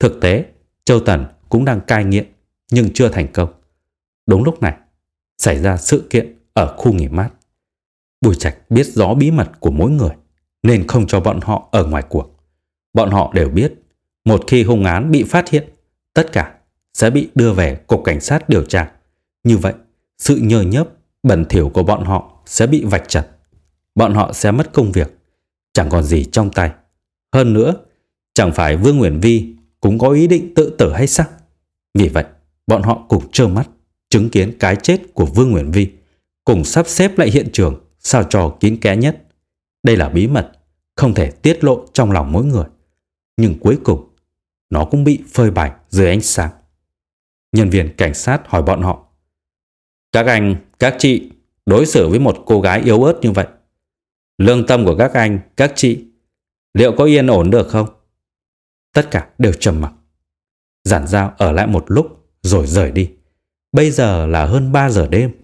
Thực tế, Châu Tần cũng đang cai nghiện nhưng chưa thành công. Đúng lúc này, xảy ra sự kiện ở khu nghỉ mát. Bùi Trạch biết rõ bí mật của mỗi người nên không cho bọn họ ở ngoài cuộc. Bọn họ đều biết một khi hung án bị phát hiện, tất cả sẽ bị đưa về cục cảnh sát điều tra. Như vậy, sự nhơ nhớp, bẩn thỉu của bọn họ sẽ bị vạch trần. Bọn họ sẽ mất công việc, chẳng còn gì trong tay. Hơn nữa, chẳng phải Vương Nguyễn Vi cũng có ý định tự tử hay sao? Vì vậy, bọn họ cùng trơ mắt chứng kiến cái chết của Vương Nguyễn Vi, cùng sắp xếp lại hiện trường sao cho kín kẽ nhất. Đây là bí mật, không thể tiết lộ trong lòng mỗi người. Nhưng cuối cùng, nó cũng bị phơi bày dưới ánh sáng. Nhân viên cảnh sát hỏi bọn họ. Các anh, các chị đối xử với một cô gái yếu ớt như vậy. Lương tâm của các anh, các chị liệu có yên ổn được không? Tất cả đều trầm mặc. Giản giao ở lại một lúc rồi rời đi. Bây giờ là hơn 3 giờ đêm.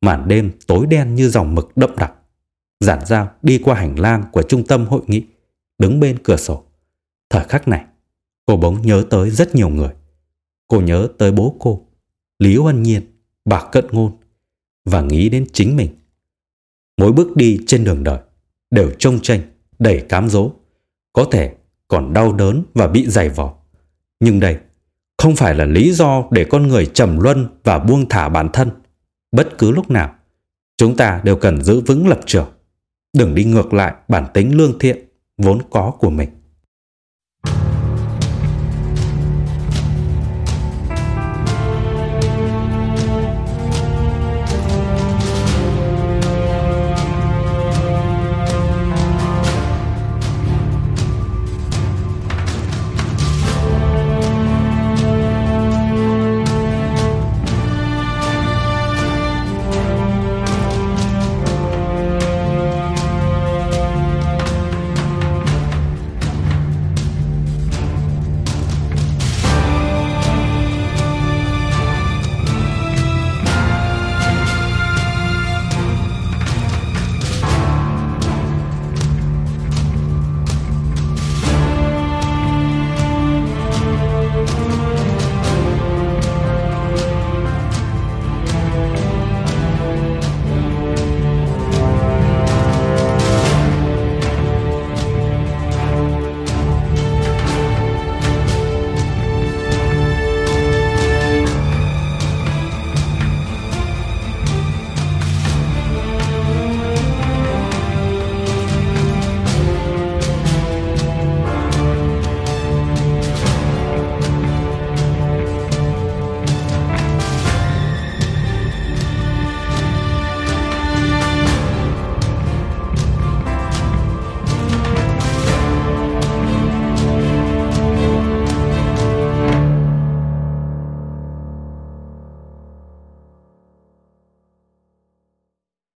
Màn đêm tối đen như dòng mực đậm đặc. Giản giao đi qua hành lang của trung tâm hội nghị, đứng bên cửa sổ. Thời khắc này, cô bỗng nhớ tới rất nhiều người. Cô nhớ tới bố cô, Lý Huân Nhiên, bà Cận Ngôn và nghĩ đến chính mình. Mỗi bước đi trên đường đời đều trông tranh, đầy cám dỗ, có thể còn đau đớn và bị dày vò. Nhưng đây không phải là lý do để con người trầm luân và buông thả bản thân. Bất cứ lúc nào, chúng ta đều cần giữ vững lập trường, đừng đi ngược lại bản tính lương thiện vốn có của mình.